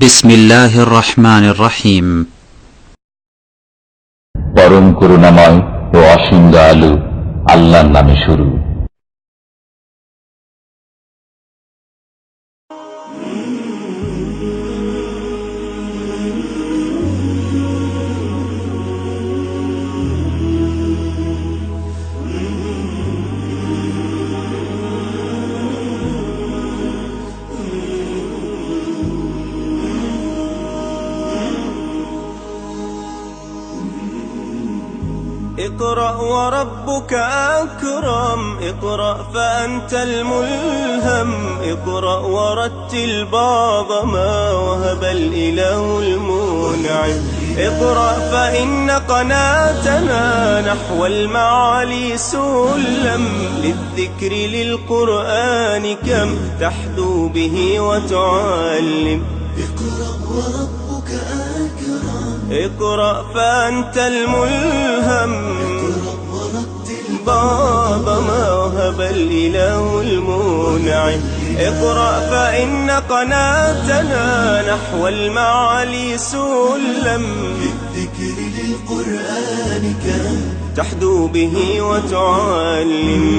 بسم الله الرحمن الرحيم পরম করুণাময় ও অসীম দয়ালু আল্লাহর নামে শুরু اقرأ وربك أكرم. اقرأ فأنت الملهم. اقرأ ورتل بعض ما وهب الإله المنعم. اقرأ فإن قناتنا نحو المعالي سلم. للذكر للقرآن كم تحدو به وتعلم. اقرأ فأنت الملهم. بابا ما وهب الإله المنعم. اقرأ فإن قناتنا نحو المعالي سلم بالذكر للقرآن كم؟ تحدو به وتعلم.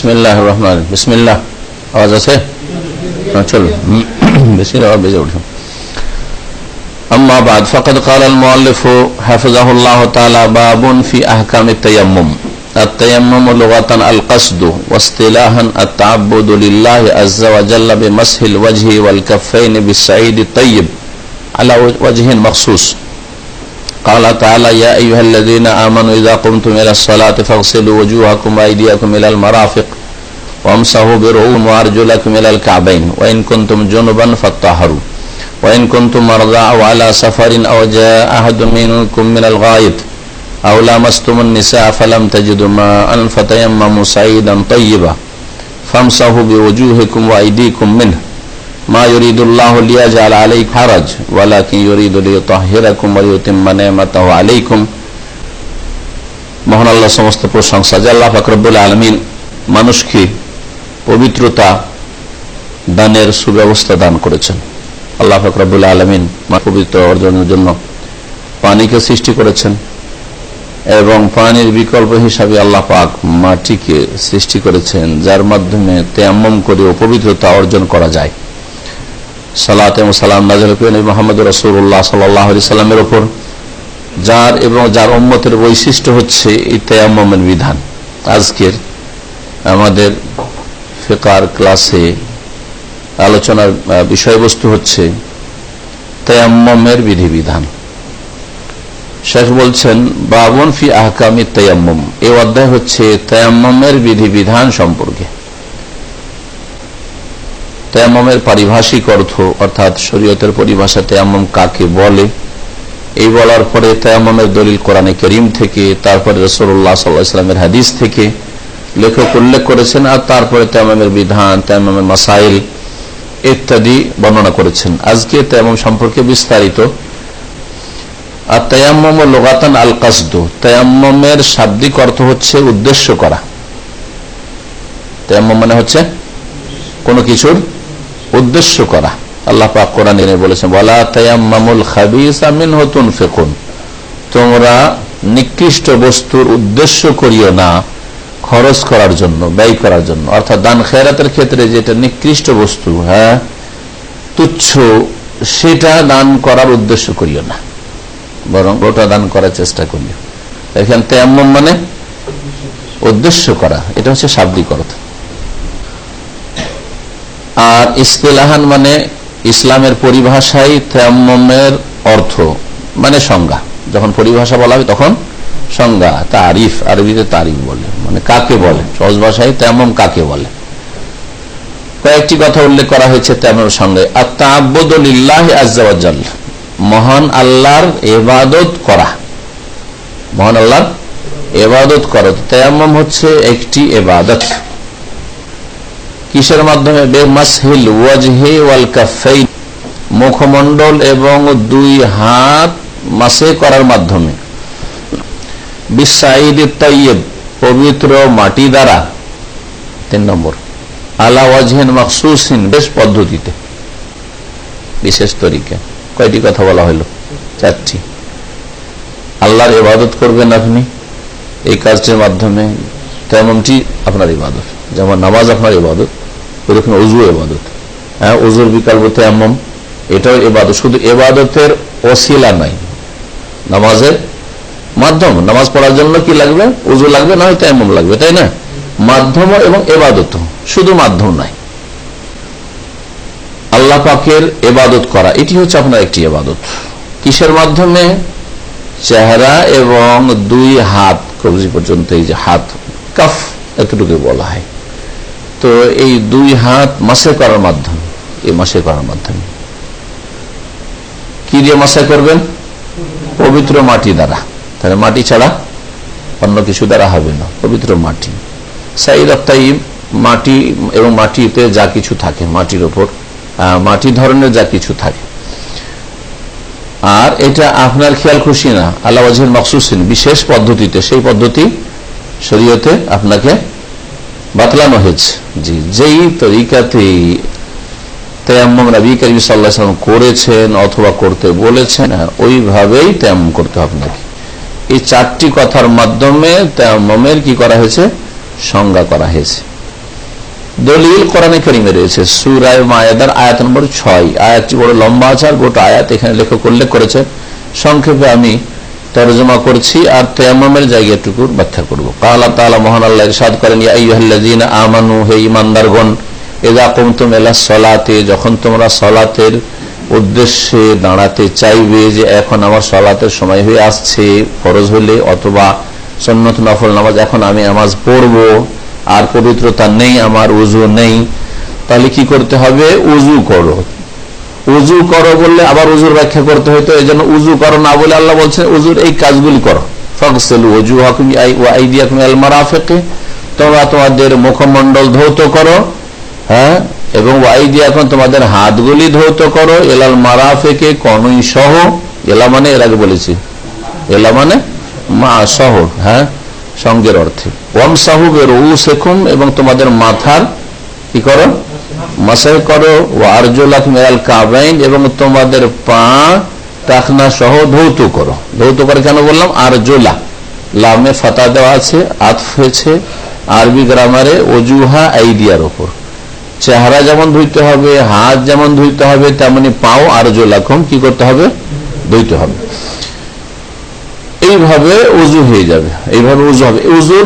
বিসমিল্লাহ রহমান বিসমিল্লাহ আওয়াজ আছে হ্যাঁ, চলো হুম, বেশি আওয়াজ বেজে উঠো أما بعد فقد قال المؤلف حفظه الله تعالى باب في أحكام التيمم التيمم لغة القصد واصطلاحا التعبد لله عز وجل بمسح الوجه والكفين بالسعيد الطيب على وجه مخصوص قال تعالى يا أيها الذين آمنوا إذا قمتم إلى الصلاة فاغسلوا وجوهكم وأيديكم إلى المرافق وامسحوا برؤوم وأرجلكم إلى الكعبين وإن كنتم جنبا فاطهروا وإن كنتم مرضى أو على سفر أو جاء أحد منكم من الغائط أو لامستم النساء فلم تجدوا ماء فتيمموا سعيدا طيبا فامسحوا بوجوهكم وأيديكم منه. সমস্ত প্রশংসা ফাকরবুল আলমিন মানুষকে পবিত্রতা দানের সুব্যবস্থা দান করেছেন। আল্লাহ ফাকরবুল আলমিন পবিত্র অর্জনের জন্য পানিকে সৃষ্টি করেছেন এবং পানির বিকল্প হিসাবে আল্লাহ পাক মাটিকে সৃষ্টি করেছেন, যার মাধ্যমে তেমন করে পবিত্রতা অর্জন করা যায়। সালাত সালাম নাজল মোহাম্মদ রসুল্লাহ সাল্লাহ সাল্লামের ওপর যার এবং যার উম্মতের বৈশিষ্ট্য হচ্ছে এই তেয়াম্মের বিধান। আজকের আমাদের ফেকার ক্লাসে আলোচনার বিষয়বস্তু হচ্ছে তেয়াম্মের বিধিবিধান। শেখ বলছেন, বাবন ফি আহকামি তেয়াম্মম। এই অধ্যায় হচ্ছে তেয়াম্মের বিধিবিধান সম্পর্কে। তেয়াম্মের পারিভাষিক অর্থ, অর্থাৎ শরীয়তের পরিভাষা তেয়াম্মম কাকে বলে, এই বলার পরে তেয়াম্মের দলিল কোরআনে করিম থেকে, তারপরে রসুল্লাহ সাল্লাহামের হাদিস থেকে। লেখক উল্লেখ করেছেন আর তারপরে তেয়াম্মের বিধান তেয়াম্মের মাসাইল ইত্যাদি বর্ণনা করেছেন। আজকে তেয়াম্মম সম্পর্কে বিস্তারিত। আর তেয়াম্মম ও লোগাতান আল কাসদ তেয়াম্মের শাব্দিক অর্থ হচ্ছে উদ্দেশ্য করা। তেয়াম্মম মানে হচ্ছে কোনো কিছুর উদ্দেশ্য করা। আল্লাহ পাক কোরআন এনে বলেছেন বলা তায়াম্মামুল মিনহু তুনফিকুন। তোমরা নিকৃষ্ট বস্তুর উদ্দেশ্য করিও না খরচ করার জন্য, ব্যয় করার জন্য। অর্থাৎ দান খেরাতের ক্ষেত্রে যেটা নিকৃষ্ট বস্তু হ্যাঁ তুচ্ছ, সেটা দান করার উদ্দেশ্য করিও না। বরং ওটা দান করার চেষ্টা করিও। এখানে তেয়াম্মম মানে উদ্দেশ্য করা। এটা হচ্ছে শাব্দিক অর্থ। আর ইস্তেলাহান মানে ইসলামের পরিভাষায় তেয়াম্মের অর্থ মানে সংজ্ঞা। যখন পরিভাষা বলা হবে তখন সংজ্ঞা, তারিফ, আরবিতে তারিফ বলে মানে কাকে বলে? সহজ ভাষায় তেমন কাকে বলে? কয়েকটি কথা উল্লেখ করা হয়েছে তেমন সঙ্গে। আর তাবদুল্লাহ আজাল মহান আল্লাহর এবাদত করা। মহান আল্লাহর এবাদত করা। তেমন হচ্ছে একটি এবাদত কিসের মাধ্যমে? বেমাসহিল ওয়াজহে ওয়াল কাফাইন মুখমণ্ডল এবং দুই হাত মাসে করার মাধ্যমে। বিশ্বাইদ তৈয়ব পবিত্র মাটি দ্বারা। তিন নম্বর। আলা ওয়াজহেন মখসুসিন, বেশ পদ্ধতিতে। বিশেষ তরিকে। কয়টি কথা বলা হলো? চারটি। আল্লাহর ইবাদত করবেন আপনি। এই কাজটির মাধ্যমে তেমনটি আপনার ইবাদত। যেমন নামাজ আপনার ইবাদত। ওরকম অজু ইবাদত। হ্যাঁ অজুর বিকল্প তেমন এটাও এবাদত শুধু এবাদতের অশিলা নাই। নামাজের মাধ্যম, নামাজ পড়ার জন্য কি লাগবে? উজু লাগবে, না হয়তো এমন লাগবে, তাই না? মাধ্যম এবং এবাদত শুধু মাধ্যম নাই। আল্লাহ পাকের এবাদত করা, এটি হচ্ছে আপনার একটি এবাদত কিসের মাধ্যমে? চেহারা এবং দুই হাত, কবজি পর্যন্ত এই যে হাত, কাফ এতটুকু বলা হয়। তো এই দুই হাত মাসে করার মাধ্যমে, এই মাসে করার মাধ্যমে। কি দিয়ে মাসে করবেন? পবিত্র মাটি দ্বারা। তাহলে মাটি ছাড়া অন্য কিছু দ্বারা হবে না, পবিত্র মাটি। সাইদ তাই মাটি এবং মাটিতে যা কিছু থাকে, মাটির ওপর মাটি ধরনের যা কিছু থাকে। আর এটা আপনার খেয়াল খুশি না, আল্লাহ মকসুসিন বিশেষ পদ্ধতিতে, সেই পদ্ধতি শরীয়তে আপনাকে বাতলানো হয়েছে। জি, যেই তরিকাতে তেয়াম্মম নবী করিম সাল্লাহ করেছেন অথবা করতে বলেছেন ওইভাবেই তেয়াম্মম করতে হবে আপনাকে এই চারটি কথার মাধ্যমে তেয়াম্মমের কি করা হয়েছে? সংজ্ঞা করা হয়েছে। দলিল কোরআনে করিমে রয়েছে সুরায় মায়াদার আয়াত নম্বর ছয়। আয়াতটি বড় লম্বা আছে আর গোটা আয়াত এখানে লেখক উল্লেখ করেছে সংক্ষেপে আমি তরজমা করছি আর তেয়ামের জায়গাটুকুর ব্যাখ্যা করব। কালা তালা মহান আল্লাহ ইরশাদ করেন আমানু, হে ইমানদারগণ এদা কুমতুম এলা সলাতে, যখন তোমরা সলাতের উদ্দেশ্যে দাঁড়াতে চাইবে যে এখন আমার সলাতের সময় হয়ে আসছে, ফরজ হলে অথবা সন্নত নফল নামাজ, এখন আমি নামাজ পড়ব, আর পবিত্রতা নেই, আমার উজু নেই, তাহলে কি করতে হবে? উজু করো। উজু করো বললে আবার উজুর ব্যাখ্যা করতে হইতো এই জন্য উজু করো না বলে আল্লাহ বলছেন উজুর এই কাজগুলি করো। ফকসেল উজু হাকুমারাফেকে তোমরা তোমাদের মুখমন্ডল ধৌত করো হ্যাঁ? এবং ওয়াইদি এখন তোমাদের হাতগুলি ধৌত করো এলাল মারাফেকে কনুই সহ এলা মানে এর আগে বলেছি। এলা মানে মা সহ হ্যাঁ? সঙ্গের অর্থে। ওয়াম সাহুবের উ শেখুম এবং তোমাদের মাথার কি করো? মাসাই করো ও আরজোলাক মেয়াল কাবাইন, এবং তোমাদের পা টাকনা সহ ধৌত করো। ধৌত করে কেন বললাম? আরজোলা লামে ফাতা দেওয়া আছে আতফ হয়েছে, আরবি গ্রামারে অজুহা আইডিয়ার ওপর। চেহারা যেমন ধুইতে হবে, হাত যেমন ধুইতে হবে, তেমনি পাও আরজোলাকম কি করতে হবে? ধুইতে হবে। এইভাবে উজু হয়ে যাবে, এইভাবে উজু হবে। উজুর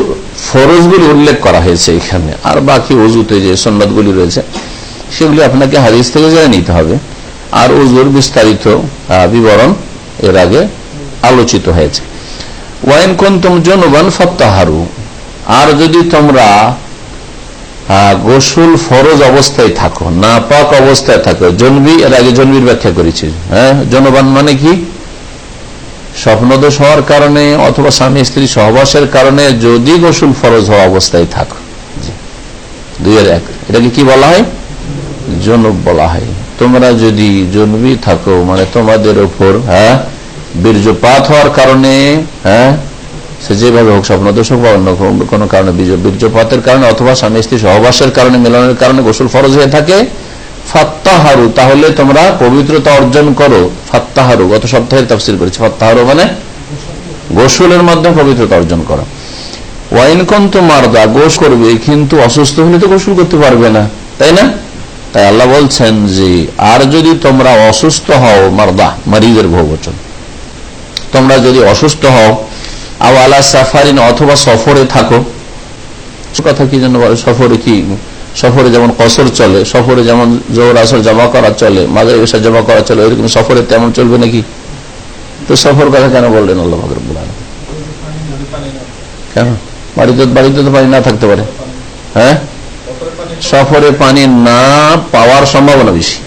ফরজগুলি উল্লেখ করা হয়েছে এখানে। আর বাকি উজুতে যে সন্ন্যতগুলি রয়েছে সেগুলি আপনাকে হাদিস থেকে জেনে নিতে হবে। আর উজুর বিস্তারিত বিবরণ এর আগে আলোচিত হয়েছে। ওয়াইন কন্তুম জনবান ফত্তাহারু। আর যদি তোমরা গোসুল ফরজ অবস্থায় থাকো না পাক অবস্থায় থাকো জন্মি এর আগে জন্মির ব্যাখ্যা করেছি। হ্যাঁ জনবান মানে কি? স্বপ্নদোষ হওয়ার কারণে অথবা স্বামী, স্ত্রী সহবাসের কারণে যদি গোসল ফরজ হওয়া অবস্থায় থাকো। দুইয়ের এক। এটাকে কি বলা হয়? জনব বলা হয়। তোমরা যদি জন্মই থাকো মানে তোমাদের উপর হ্যাঁ বীর্যপাত হওয়ার কারণে হ্যাঁ সে যেভাবে হোক স্বপ্নদোষ হোক বা অন্য কোনো কারণে বীর্যপাতের কারণে অথবা স্বামী স্ত্রী সহবাসের কারণে, মিলনের কারণে গোসল ফরজ হয়ে থাকে, ফাত্তাহারু, তাহলে তোমরা পবিত্রতা অর্জন করো, ফাত্তাহারু, গত সপ্তাহে তফসিল করেছি, ফাত্তাহারু মানে গোসলের মাধ্যমে পবিত্রতা অর্জন করো। ওয়াইন তো মারদা, গোস করবে, কিন্তু অসুস্থ হলে তো গোসল করতে পারবে না, তাই না? তাই আল্লাহ বলছেন যে, আর যদি তোমরা অসুস্থ হও, মারদা মারিজের বহুবচন তোমরা যদি অসুস্থ হও, আও আলা সাফারিন, অথবা সফরে থাকো। কথা কি জন্য সফরে কি? সফরে যেমন কসর চলে, সফরে যেমন জোর আসর জমা করা চলে মাঝে এসে জমা করা চলে, ওইরকম সফরে তেমন চলবে নাকি? তো সফর কথা কেন বললেন আল্লাহ মকরবুল কেন? বাড়িতে বাড়িতে তো পানি না থাকতে পারে। হ্যাঁ? সফরে পানি না পাওয়ার সম্ভাবনা বেশি।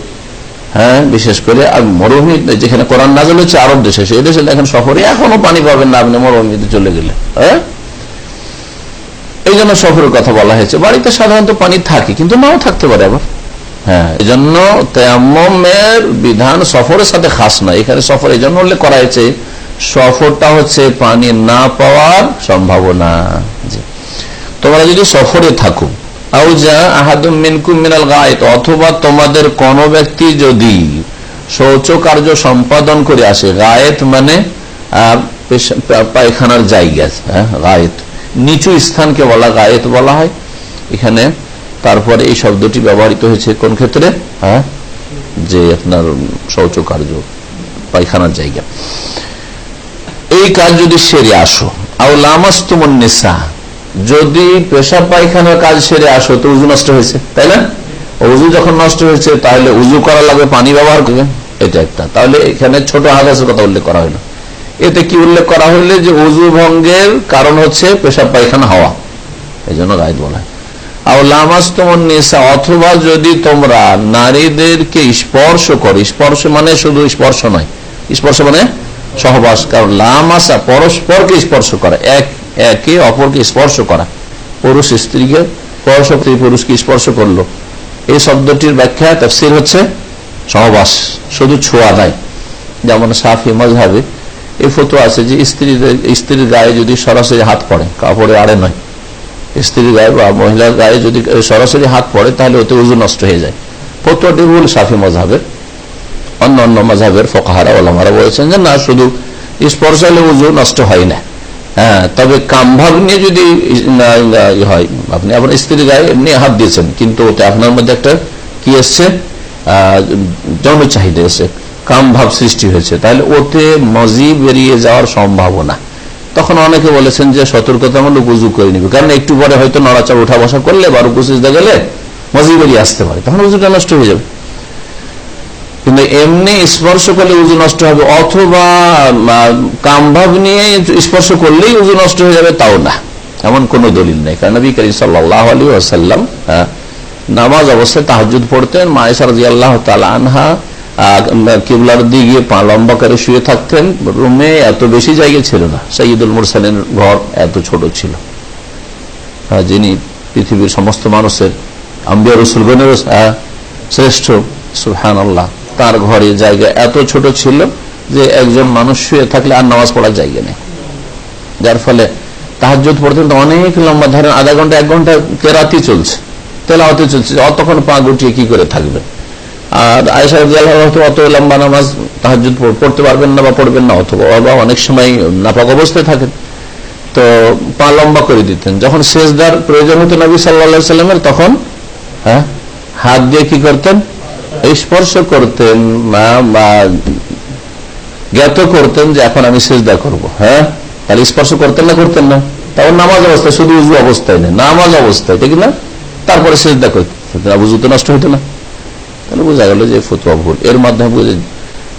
হ্যাঁ বিশেষ করে আর মরুভূমি যেখানে কোরআন নাজল হচ্ছে, আরব দেশে সেই দেশে দেখেন সফরে এখনও পানি পাবেন না আপনি মরুভূমিতে চলে গেলে। হ্যাঁ? এই জন্য সফরের কথা বলা হয়েছে। বাড়িতে সাধারণত পানি থাকে, কিন্তু নাও থাকতে পারে আবার। হ্যাঁ বিধান সফরের সাথে খাস না। এখানে সফর এই জন্য উল্লেখ করা হয়েছে, সফরটা হচ্ছে পানি না পাওয়ার সম্ভাবনা। তোমরা যদি সফরে থাকো অথবা তোমাদের কোন ব্যক্তি যদি শৌচ কার্য সম্পাদন করে আসে, গায়েত মানে পায়খানার জায়গা গায়েত। নিচু স্থানকে বলা গায়েত বলা হয়। এখানে তারপরে এই শব্দটি ব্যবহৃত হয়েছে কোন ক্ষেত্রে? হ্যাঁ যে আপনার শৌচ কার্য পায়খানার জায়গা। এই কাজ যদি সেরে আসো, আও লামাস্তুমন নিসা যদি পেশা পায়খানার কাজ সেরে আসো, তো উজু নষ্ট হয়েছে, তাই না? উজু যখন নষ্ট হয়েছে, তাহলে উজু করা লাগবে পানি ব্যবহার করবে এটা একটা। তাহলে এখানে ছোট হাগাসের কথা উল্লেখ করা হলো। এতে কি উল্লেখ করা হইলে যে উজু ভঙ্গের কারণ হচ্ছে পেশাব পায়খানা হওয়া, এই জন্য গায়েদ বলা হয়। অথবা যদি তোমরা নারীদেরকে স্পর্শ করো, স্পর্শ মানে শুধু স্পর্শ নয়, স্পর্শ মানে সহবাস, কারণ লামাসা পরস্পরকে স্পর্শ করা, এক একে অপরকে স্পর্শ করা। পুরুষ স্ত্রীকে স্ত্রী পুরুষকে স্পর্শ করল। এই শব্দটির ব্যাখ্যা তফসির হচ্ছে সহবাস, শুধু ছোঁয়া নাই। যেমন সাফি মজহাবে এই ফটো আছে যে স্ত্রীদের স্ত্রীর গায়ে যদি সরাসরি হাত পড়ে, কাপড়ে আড়ে নয়। স্ত্রীর গায়ে বা মহিলার গায়ে যদি সরাসরি হাত পড়ে, তাহলে ওতে উজু নষ্ট হয়ে যায়। ফতুয়াটি ভুল সাফি মজাবের অন্য অন্য মজাবের ফকাহারা, ওলামারা বলেছেন যে না, শুধু স্পর্শ হলে উজু নষ্ট হয় না। হ্যাঁ তবে কামভাগ নিয়ে যদি হয়, আপনি আপনার স্ত্রীর গায়ে এমনি হাত দিয়েছেন, কিন্তু ওতে আপনার মধ্যে একটা কি এসছে? যৌন চাহিদা এসছে, কামভাব সৃষ্টি হয়েছে, তাহলে ওতে মজি বেরিয়ে যাওয়ার সম্ভাবনা। তখন অনেকে বলেছেন যে সতর্কতামূলক উজু করে নিবে কারণ একটু পরে হয়তো নড়াচড়, উঠা বসা করলে বা রুকু সিজদা গেলে মজি বেরিয়ে আসতে পারে, তখন উজুটা নষ্ট হয়ে যাবে। কিন্তু এমনি স্পর্শ করলে উজু নষ্ট হবে, অথবা কামভাব নিয়ে স্পর্শ করলেই উজু নষ্ট হয়ে যাবে, তাও না। এমন কোন দলিল নেই। কারণ নবী করিম সাল্লাহ আলী আসাল্লাম নামাজ অবস্থায় তাহাজুদ পড়তেন। মায়েসার আল্লাহ তালা আনহা কিবলার দিকে পা লম্বা করে শুয়ে থাকতেন। রুমে এত বেশি জায়গা ছিল না। সঈদুল মুরসালের ঘর এত ছোট ছিল। যিনি পৃথিবীর সমস্ত মানুষের আম্বিয়া রসুলগণের শ্রেষ্ঠ। সুহান আল্লাহ তার ঘরে জায়গা এত ছোট ছিল যে একজন মানুষ শুয়ে থাকলে আর নামাজ পড়ার জায়গা নেই। যার ফলে তাহাজুদ পড়তেন তো অনেক লম্বা ধরেন আধা ঘণ্টা, এক ঘণ্টা কেরাতি চলছে তেলাওয়াতে চলছে অতক্ষণ পা গুটিয়ে কি করে থাকবে? আর আয়সা অত লম্বা নামাজ তাহাজুদ পড়তে পারবেন না বা পড়বেন না। অথবা অনেক সময় নাপাক অবস্থায় থাকেন। তো পা লম্বা করে দিতেন। যখন শেষদার প্রয়োজন হতো নবী সাল্লা সাল্লামের তখন হ্যাঁ হাত দিয়ে কি করতেন? স্পর্শ করতেন বা- জ্ঞাত করতেন যে এখন আমি সেজদা করব। হ্যাঁ? তাহলে স্পর্শ করতেন না করতেন না। তখন নামাজ অবস্থায়, শুধু উজু অবস্থায় নেই নামাজ অবস্থায়, ঠিক না? তারপরে সেজদা করতেন। উজু তো নষ্ট হইতো না। তাহলে বোঝা গেল যে ফতুয়া ভুল। এর মাধ্যমে বুঝে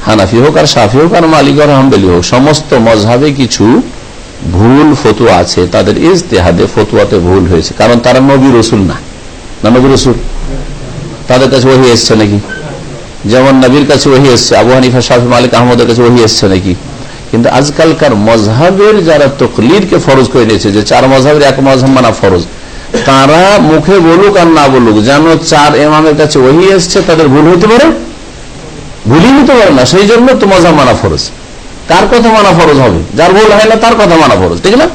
হানাফি হোক আর সাফি হোক আর মালিক আর হাম্বেলি হোক, সমস্ত মজহাবে কিছু ভুল ফতুয়া আছে। তাদের ইজতেহাদে ফতুয়াতে ভুল হয়েছে। কারণ তারা নবী রসুল না। না নবী রসুল? তাদের কাছে ওহি এসছে নাকি? যেমন নবীর কাছে ওহি এসছে, আবু হানিফা শাহি মালিক, আহমদের কাছে ওহি এসছে নাকি? কিন্তু আজকালকার মজহাবের যারা তকলিরকে ফরজ করে নিয়েছে, যে চার মজহাবের এক মজহাব মানা ফরজ, তারা মুখে বলুক আর না বলুক, যেন চার এমামের কাছে ওহি এসছে, তাদের ভুল হতে পারে? ভুলই নিতে পারে না, সেই জন্য তো মজা মানা ফরজ। কার কথা মানা ফরজ হবে? যার ভুল হয় না, তার কথা মানা ফরজ, ঠিক না?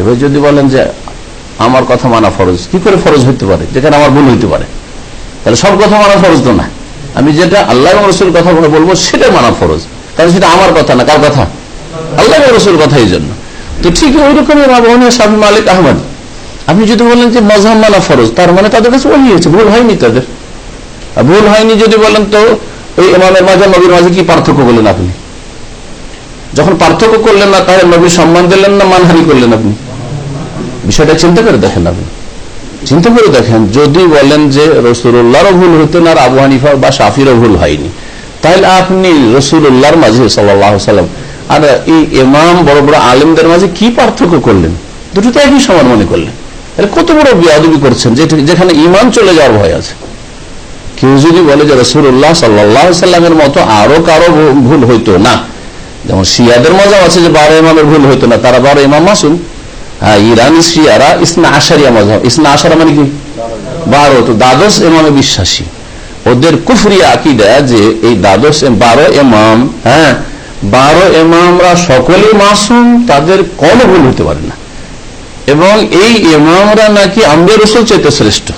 এবার যদি বলেন যে আমার কথা মানা ফরজ, কি করে ফরজ হইতে পারে? যেখানে আমার ভুল হইতে পারে। তাহলে সব কথা মানা ফরজ তো না। আমি যেটা আল্লাহ রসুল কথা বলে বলব, সেটা মানা ফরজ। তাহলে সেটা আমার কথা না, কার কথা? আল্লাহ রসুল কথা এই জন্য। তো ঠিক ওই রকমের আবহাওয়া স্বামী মালিক আহমদ। আপনি যদি বলেন যে মজাম মানা ফরজ, তার মানে তাদের কাছে ওই হয়েছে ভুল হয়নি তাদের। ভুল হয়নি যদি বলেন তো ওই ইমামের মাঝে নবীর মাঝে কি পার্থক্য বলেন আপনি? যখন পার্থক্য করলেন না তাহলে নবীর সম্মান দিলেন না, মানহানি করলেন আপনি? বিষয়টা চিন্তা করে দেখেন আপনি। চিন্তা করে দেখেন, যদি বলেন যে রসুল্লাহরও ভুল হতেন আর আবু হানিফা বা শাফিরও ভুল হয়নি তাহলে আপনি রসুল্লাহর মাঝে সাল্লাম আর এই ইমাম, বড় বড় আলেমদের মাঝে কি পার্থক্য করলেন? দুটো তো একই সমান মনে করলেন। তাহলে কত বড় বিয়াদবি করছেন যেখানে ইমান চলে যাওয়ার ভয় আছে। কেউ যদি বলে যে রসুল্লাহ সাল্লাহ সাল্লামের মতো আরও কারও ভুল হইতো না, যেমন শিয়াদের মজাও আছে যে বারো ইমামের ভুল হইতো না, তারা বারো ইমাম হ্যাঁ ইরানি শিয়ারা ইসনা আশারিয়া ইসনা আশারা মানে কি? বারো। তো দ্বাদশ ইমামে বিশ্বাসী। ওদের কুফরি আকিদা যে এই দ্বাদশ বারো এমাম হ্যাঁ বারো এমামরা মাসুম, তাদের কোনো ভুল হতে পারে না। এবং এই এমামরা নাকি আম্বিয়া রসুল চাইতে শ্রেষ্ঠ।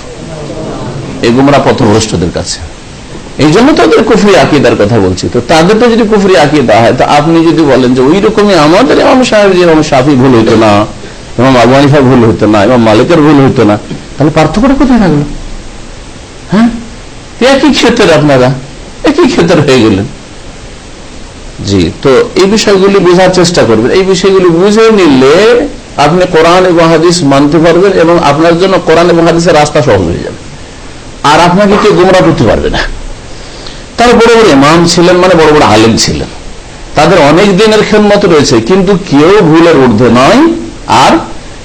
এই গুমরা পথভ্রষ্টদের কাছে। এই জন্য তাদের কুফরি আকিদার কথা বলছি। তো তাদেরটা যদি কুফরি আকিদা হয়, তো আপনি যদি বলেন যে ওই রকমই আমাদের এমাম সাহেব যেমন সাফি ভুল হইতো না। এবং আবু হানিফা ভুল হইতো না এবং মালিকের ভুল হইতো না। তাহলে পার্থক্যটা কোথায় থাকল হ্যাঁ? একই ক্ষেত্রে আপনারা, একই ক্ষেত্রে হয়ে গেলেন। জি, তো এই বিষয়গুলি বোঝার চেষ্টা করবেন। এই বিষয়গুলি বুঝে নিলে আপনি কোরআন এবং হাদিস মানতে পারবেন এবং আপনার জন্য কোরআন এবং হাদিসের রাস্তা সহজ হয়ে যাবে। আর আপনাকে কেউ গোমরা করতে পারবে না। তারা বড় বড় ইমাম ছিলেন মানে বড় বড় আলেম ছিলেন। তাদের অনেক দিনের খেদমত রয়েছে, কিন্তু কেউ ভুলের ঊর্ধ্বে নয়। আর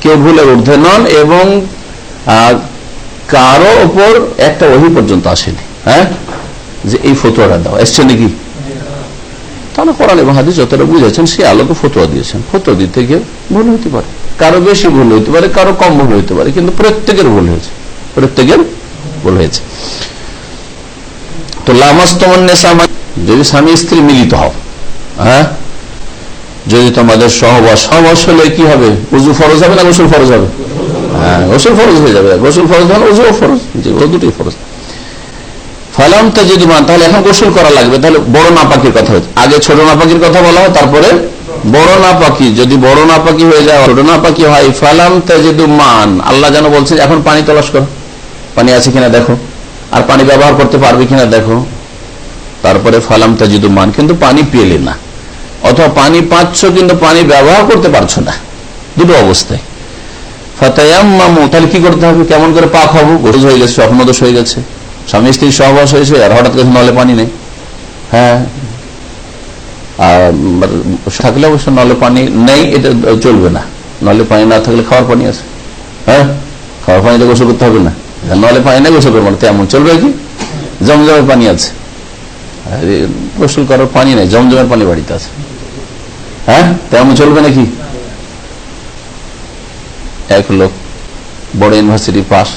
কেউ ভুলের ঊর্ধ্বে নন এবং কারও ওপর একটা ওহি পর্যন্ত আসেনি হ্যাঁ? যে এই ফতোয়াটা দাও, এসছে নাকি? তাহলে কোরআন এবং হাদিস যতটা বুঝেছেন সেই আলোকে ফতোয়া দিয়েছেন। ফতোয়া দিতে গিয়ে ভুল হতে পারে। কারও বেশি ভুল হইতে পারে, কারও কম ভুল হইতে পারে, কিন্তু প্রত্যেকের ভুল হয়েছে। প্রত্যেকের ভুল হয়েছে। তো লামাস্তমন মানে যদি স্বামী স্ত্রী মিলিত হও হ্যাঁ? যদি তোমাদের সহবাস সহবাস হলে কি হবে? উজু ফরজ হবে না গোসল ফরজ হবে? হ্যাঁ হয়ে যাবে। তাহলে এখন গোসল করা লাগবে। তাহলে বড় নাপাকির কথা আগে ছোট কথা বলা হয়, তারপরে বড় নাপাকি। যদি বড় হয়ে যায়, ছোট নাপাকি হয়, ফালাম তাজিদুমান আল্লাহ যেন বলছে এখন পানি তলাশ করো। পানি আছে কিনা দেখো। আর পানি ব্যবহার করতে পারবে কিনা দেখো। তারপরে ফালাম তাজিদুমান কিন্তু পানি পেলে না। অথবা পানি পাচ্ছ কিন্তু পানি ব্যবহার করতে পারছ না। দুটো অবস্থায়। ফাতায়াম্মামু, তাহলে কি করতে হবে? কেমন করে পাক হব? গোজ হয়ে গেছে স্বপ্নদোষ হয়ে গেছে। স্বামী স্ত্রীর সহবাস হয়েছে, আর হঠাৎ করে নলে পানি নেই। হ্যাঁ। আর থাকলে অবশ্য নলে পানি নেই, এটা চলবে না। নলে পানি না থাকলে খাওয়ার পানি আছে। হ্যাঁ? খাওয়ার পানিতে গোসল করতে হবে না। নলে পানি নেই, গোসল করব না। তেমন চলবে কি? জমজমের পানি আছে। গোসল করার পানি নেই, জমজমের পানি বাড়িতে আছে। হ্যাঁ? তেমন চলবে নাকি? এক লোক বড় ইউনিভার্সিটি পাস,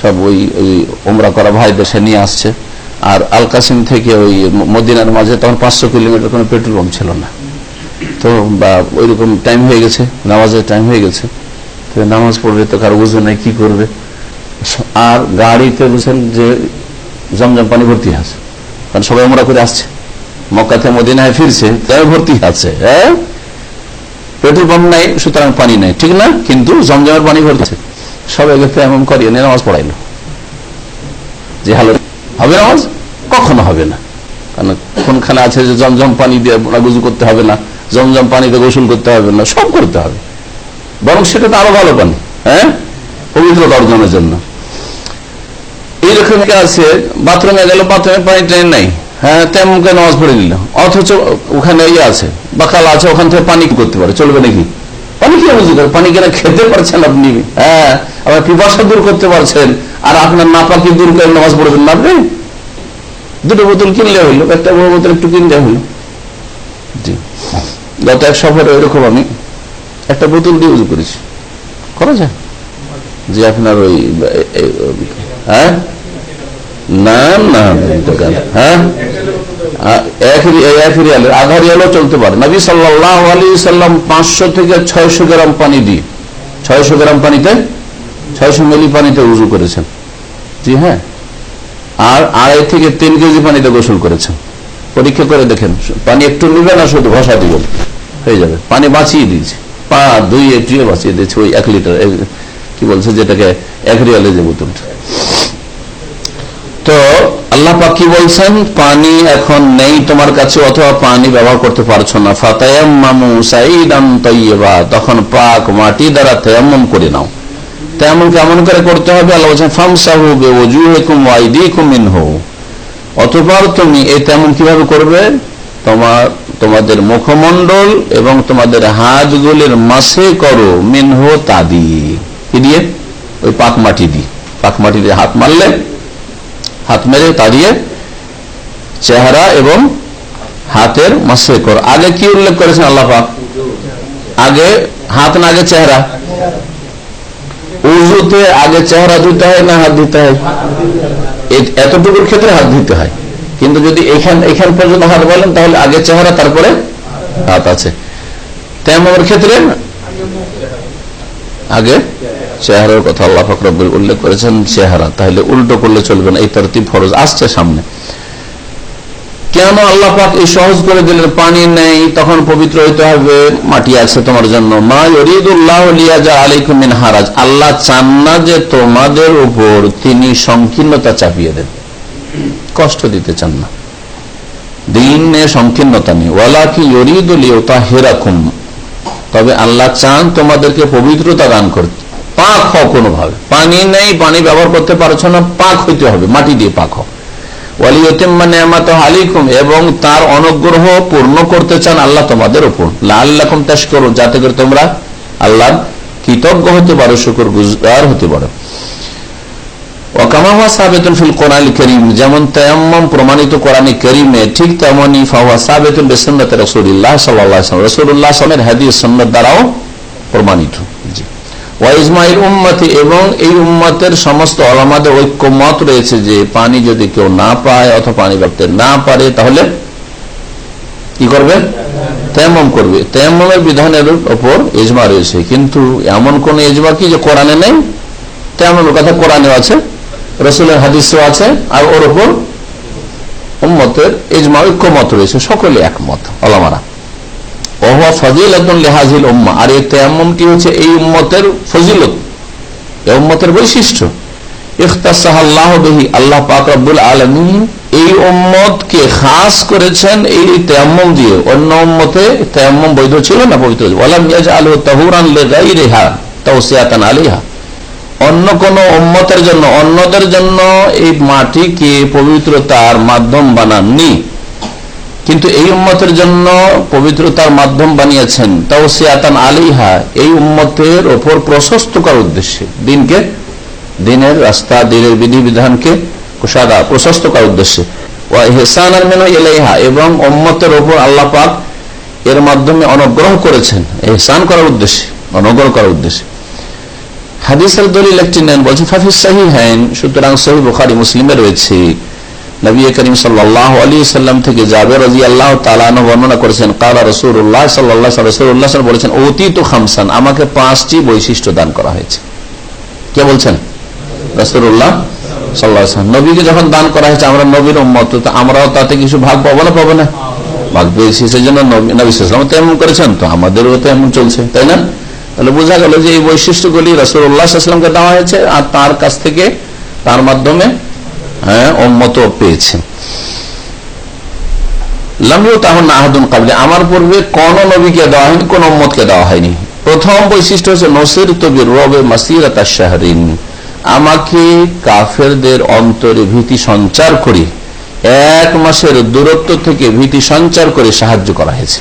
সব ওই ওই ওমরা করা ভাই দেশে নিয়ে আসছে। আর আল কাসিম থেকে ওই মদিনার মাঝে তখন পাঁচশো কিলোমিটার কোনো পেট্রোল পাম্প ছিল না। তো বা ওইরকম টাইম হয়ে গেছে, নামাজের টাইম হয়ে গেছে। তো নামাজ পড়বে তো কারও বুঝবে নাই কি করবে। আর গাড়িতে বুঝছেন যে জমজম পানি ভর্তি আছে। কারণ সবাই ওমরা করে আসছে। মক্কাতে মদিনায় ফিরছে তাই ভর্তি আছে হ্যাঁ? পেট্রোল পাম্প নাই, সুতরাং পানি নাই, ঠিক না? কিন্তু জমজমের পানি ভর্তি আছে। সবাইকে এমন করিয়ে নিয়ে নামাজ পড়াইলো। যে হালো হবে নামাজ? কখনো হবে না। কারণ কোনখানে আছে যে জমজম পানি দিয়ে গুজু করতে হবে না, জমজম পানিতে গোসল করতে হবে না, সব করতে হবে। বরং সেটা তো আরও ভালো পানি হ্যাঁ? পবিত্রতা অর্জনের জন্য। এইরকম আছে, বাথরুমে গেল, বাথরুমে পানি ট্রেন নাই। হ্যাঁ তেমনকে নামাজ পড়ে নিল অথচ ওখানে ইয়ে আছে, বাকাল আছে, ওখান থেকে পানি করতে পারে? চলবে নাকি? পানি কি বুঝতে পারে পানি কেনা খেতে পারছেন আপনি? হ্যাঁ আবার পিপাসা দূর করতে পারছেন। আর আপনার নাপাকি দূর করে নামাজ পড়বেন না আপনি? দুটো বোতল কিনলে হইল, একটা বড় বোতল একটু কিনলে হইল। জি। গত এক সফরে ওইরকম আমি একটা বোতল দিয়ে উজু করেছি। করা যায়? যে আপনার ওই হ্যাঁ? না না হ্যাঁ? চলতে পারে। নবী পাঁচশো থেকে ছয়শো গ্রাম পানি দিয়ে, ছয়শো গ্রাম পানিতে, ছয়শো মিলি পানিতে উজু করেছেন। জি হ্যাঁ? আর আড়াই থেকে তিন কেজি পানিতে গোসল করেছেন। পরীক্ষা করে দেখেন, পানি একটু নিবে না, শুধু ঘষা দিবে। হয়ে যাবে। পানি বাঁচিয়ে দিয়েছে। পা দুই এটিও বাঁচিয়ে দিয়েছে ওই এক লিটার কি বলছে যেটাকে এক রিয়ালে যে বোতলটা। তো আল্লাহ পাক বলছেন? পানি এখন নেই তোমার কাছে অথবা পানি ব্যবহার করতে পারছ না। ফাতায়াম্মামু সাইদান তাইয়্যিবা। তখন পাক মাটি দ্বারা তায়াম্মুম করে নাও। তেমন কেমন করে করতে হবে, আল্লাহ বলছেন, ফামসাহু বিওজুহিকুম ওয়া আইদিকুম মিনহু। অতঃপর তুমি এই তেমন কীভাবে করবে? তোমার, তোমাদের মুখমণ্ডল এবং তোমাদের হাতগুলির মাসে করো মিনহু তাদি। কি দিয়ে? ওই পাক মাটি দিয়ে। পাক মাটি দিয়ে হাত মারলে হাত মেরে তা দিয়ে চেহারা এবং হাতের মাসে কর। আগে কি উল্লেখ করেছেন আল্লাহ আগে হাত না, আগে চেহারা। উজুতে আগে চেহারা ধুতে হয় না হাত দিতে হয়? এতটুকুর ক্ষেত্রে হাত দিতে হয়। কিন্তু যদি এখান এখান পর্যন্ত হাত বলেন, তাহলে আগে চেহারা, তারপরে হাত আছে। তেমন ক্ষেত্রে আগে চেহারার কথা আল্লাহ ফকরবুল উল্লেখ করেছেন, চেহারা। তাহলে উল্টো করলে চলবে না, এই তরতিব ফরজ আসছে সামনে। কেন আল্লাহ পাক এই সহজ করে দিলেন, পানি নেই, তখন পবিত্র হইতে হবে, মাটি আছে তোমার জন্য। হারাজ। আল্লাহ চান না যে তোমাদের উপর তিনি সংকীর্ণতা চাপিয়ে দেন। কষ্ট দিতে চান না। দিনে সংকীর্ণতা নেই। ওয়ালা কি ইরিদুল ইউতাহিরাকুম তবে আল্লাহ চান তোমাদেরকে পবিত্রতা দান করতে। পাক হও কোনোভাবে। পানি নেই, পানি ব্যবহার করতে পারছ না, পাক হইতে হবে, মাটি দিয়ে পাক এবং তার অনুগ্রহ পূর্ণ করতে চান আল্লাহ তোমাদের উপর। যাতে করে তোমরা আল্লাহ কৃতজ্ঞ হতে পারো শুকুর গুজগার হতে পারো। ওকামা সাবেতুন ফিল কোরআন করিম, যেমন তেমন প্রমাণিত কোরআনে করিমে, ঠিক তেমনই ফাওয়া সাবেতুন বেসন্নাতে রসুল্লাহ সাল্লাহ রসুল্লাহ সালের হাদিস সন্ন্যত দ্বারাও প্রমাণিত। জি। ওয়াইজমাইল উম্মতি এবং এই উম্মতের সমস্ত আলামাদের ঐক্যমত রয়েছে যে পানি যদি কেউ না পায় অথবা পানি রাখতে না পারে, তাহলে কি করবে? তেমন করবে। তেমনের বিধানের ওপর এজমা রয়েছে। কিন্তু এমন কোন এজমা কি যে কোরআনে নেই? তেমন কথা কোরআনে আছে, রসুলের হাদিসও আছে, আর ওর ওপর উম্মতের এজমা ঐক্যমত রয়েছে। সকলে একমত ফজিলাতুন উম্মা। আর এই তায়াম্মুমটি হচ্ছে? এই উম্মতের ফজিলত। এই উম্মতের বৈশিষ্ট্য। খাস করেছেন এই দিয়ে। অন্য উম্মতে বৈধ ছিল না, পবিত্র তাহুরান অন্য কোন জন্য, অন্যদের জন্য এই মাটিকে পবিত্রতার মাধ্যম বানাননি। কিন্তু এই উম্মতের জন্য পবিত্রতার মাধ্যম বানিয়েছেন তাও সিয়াতান আলিহা এই উম্মতের ওপর প্রশস্ত করার উদ্দেশ্যে, দিনকে, দিনের রাস্তা, দিনের বিধিবিধানকে কুশাদা প্রশস্ত করার উদ্দেশ্যে হেসান এলাইহা এবং উম্মতের ওপর আল্লাহ পাক এর মাধ্যমে অনুগ্রহ করেছেন এহসান করার উদ্দেশ্যে, অনুগ্রহ করার উদ্দেশ্যে। হাদিসের দলিল একটি নেন, বলছে, ফাফিস সাহি হ্যান সুতরাং সহি বুখারি মুসলিমে রয়েছে। রসুল্লাহ রসুল্লাহ আমাকে পাঁচটি বৈশিষ্ট্য দান করা হয়েছে। কে বলছেন? রসুল্লাহ সাল্লাহ নবীকে যখন দান করা হয়েছে, আমরা নবীর উম্মত আমরাও তাতে কিছু ভাগ পাবো না পাবো না? ভাগ পেয়েছি সেই জন্য নবী সাল্লাম তেমন করেছেন, তো আমাদেরও তো এমন চলছে, তাই না? তাহলে বোঝা গেল যে এই বৈশিষ্ট্যগুলি রসুল্লাহামকে দেওয়া হয়েছে, আর তার কাছ থেকে, তার মাধ্যমে অম্মত পেয়েছে। আহাদুন কাবলে, আমার পূর্বে কোন নবীকে দেওয়া হয়নি, কোন উম্মতকে দেওয়া হয়নি। প্রথম বৈশিষ্ট্য হচ্ছে নসির তবির রবে শাহরিন আমাকে কাফেরদের অন্তরে ভীতি সঞ্চার করে, এক মাসের দূরত্ব থেকে ভীতি সঞ্চার করে সাহায্য করা হয়েছে।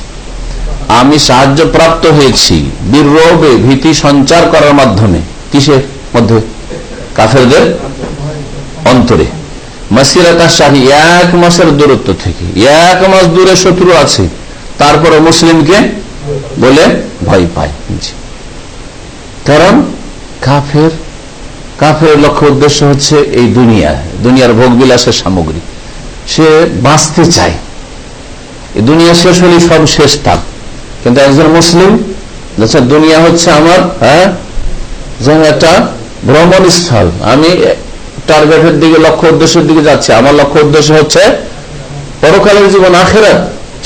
আমি সাহায্য প্রাপ্ত হয়েছি বীরবে ভীতি সঞ্চার করার মাধ্যমে। কিসের মধ্যে? কাফেরদের অন্তরে। মাসিরাতা এক মাসের দূরত্ব থেকে। এক মাস দূরে শত্রু আছে, তারপরে মুসলিমকে বলে ভয় পায়। কারণ কাফের কাফের লক্ষ্য উদ্দেশ্য হচ্ছে এই দুনিয়া, দুনিয়ার ভোগ বিলাসের সামগ্রী। সে বাঁচতে চায়। এই দুনিয়া শেষ হলে সব শেষ কিন্তু একজন মুসলিম দুনিয়া হচ্ছে আমার হ্যাঁ যেন একটা ভ্রমণ স্থল আমি টার্গেটের দিকে, লক্ষ্য উদ্দেশ্যের দিকে যাচ্ছে। আমার লক্ষ্য উদ্দেশ্য হচ্ছে পরকালের জীবন আখেরা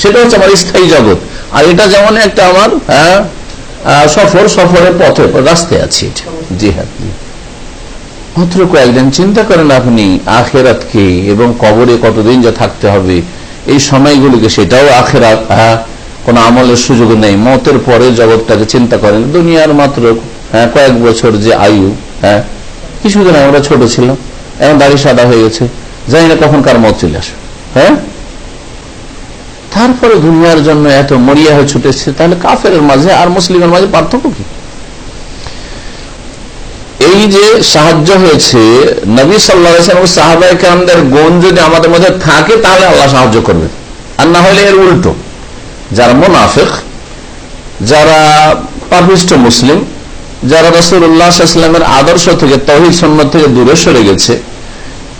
সেটা হচ্ছে আমার স্থায়ী জগৎ। আর এটা যেমন একটা আমার হ্যাঁ সফর, সফরের পথে, রাস্তায় আছি জি হ্যাঁ। মাত্র কয়েকদিন চিন্তা করেন আপনি, আখেরাতকে এবং কবরে কতদিন যে থাকতে হবে, এই সময়গুলিকে সেটাও আখেরাত হ্যাঁ কোন আমলের সুযোগ নেই। মতের পরে জগৎটাকে চিন্তা করেন, দুনিয়ার মাত্র হ্যাঁ কয়েক বছর যে আয়ু হ্যাঁ কিছুদিন আমরা ছোট ছিলাম। এখন দাড়ি সাদা হয়ে গেছে। জানি না কখন কার মত চলে আসে হ্যাঁ? তারপরে দুনিয়ার জন্য এত মরিয়া হয়ে ছুটেছে, তাহলে কাফের মাঝে আর মুসলিমের মাঝে পার্থক্য কি? এই যে সাহায্য হয়েছে, নবী সাল্লাহ সাহাবাহামদের গুণ যদি আমাদের মধ্যে থাকে, তাহলে আল্লাহ সাহায্য করবে। আর না হলে এর উল্টো। যারা মোনাফেক, যারা পাপিষ্ট মুসলিম যারা রসুল্লাহামের আদর্শ থেকে তহিদ সন্ন্যত থেকে দূরে সরে গেছে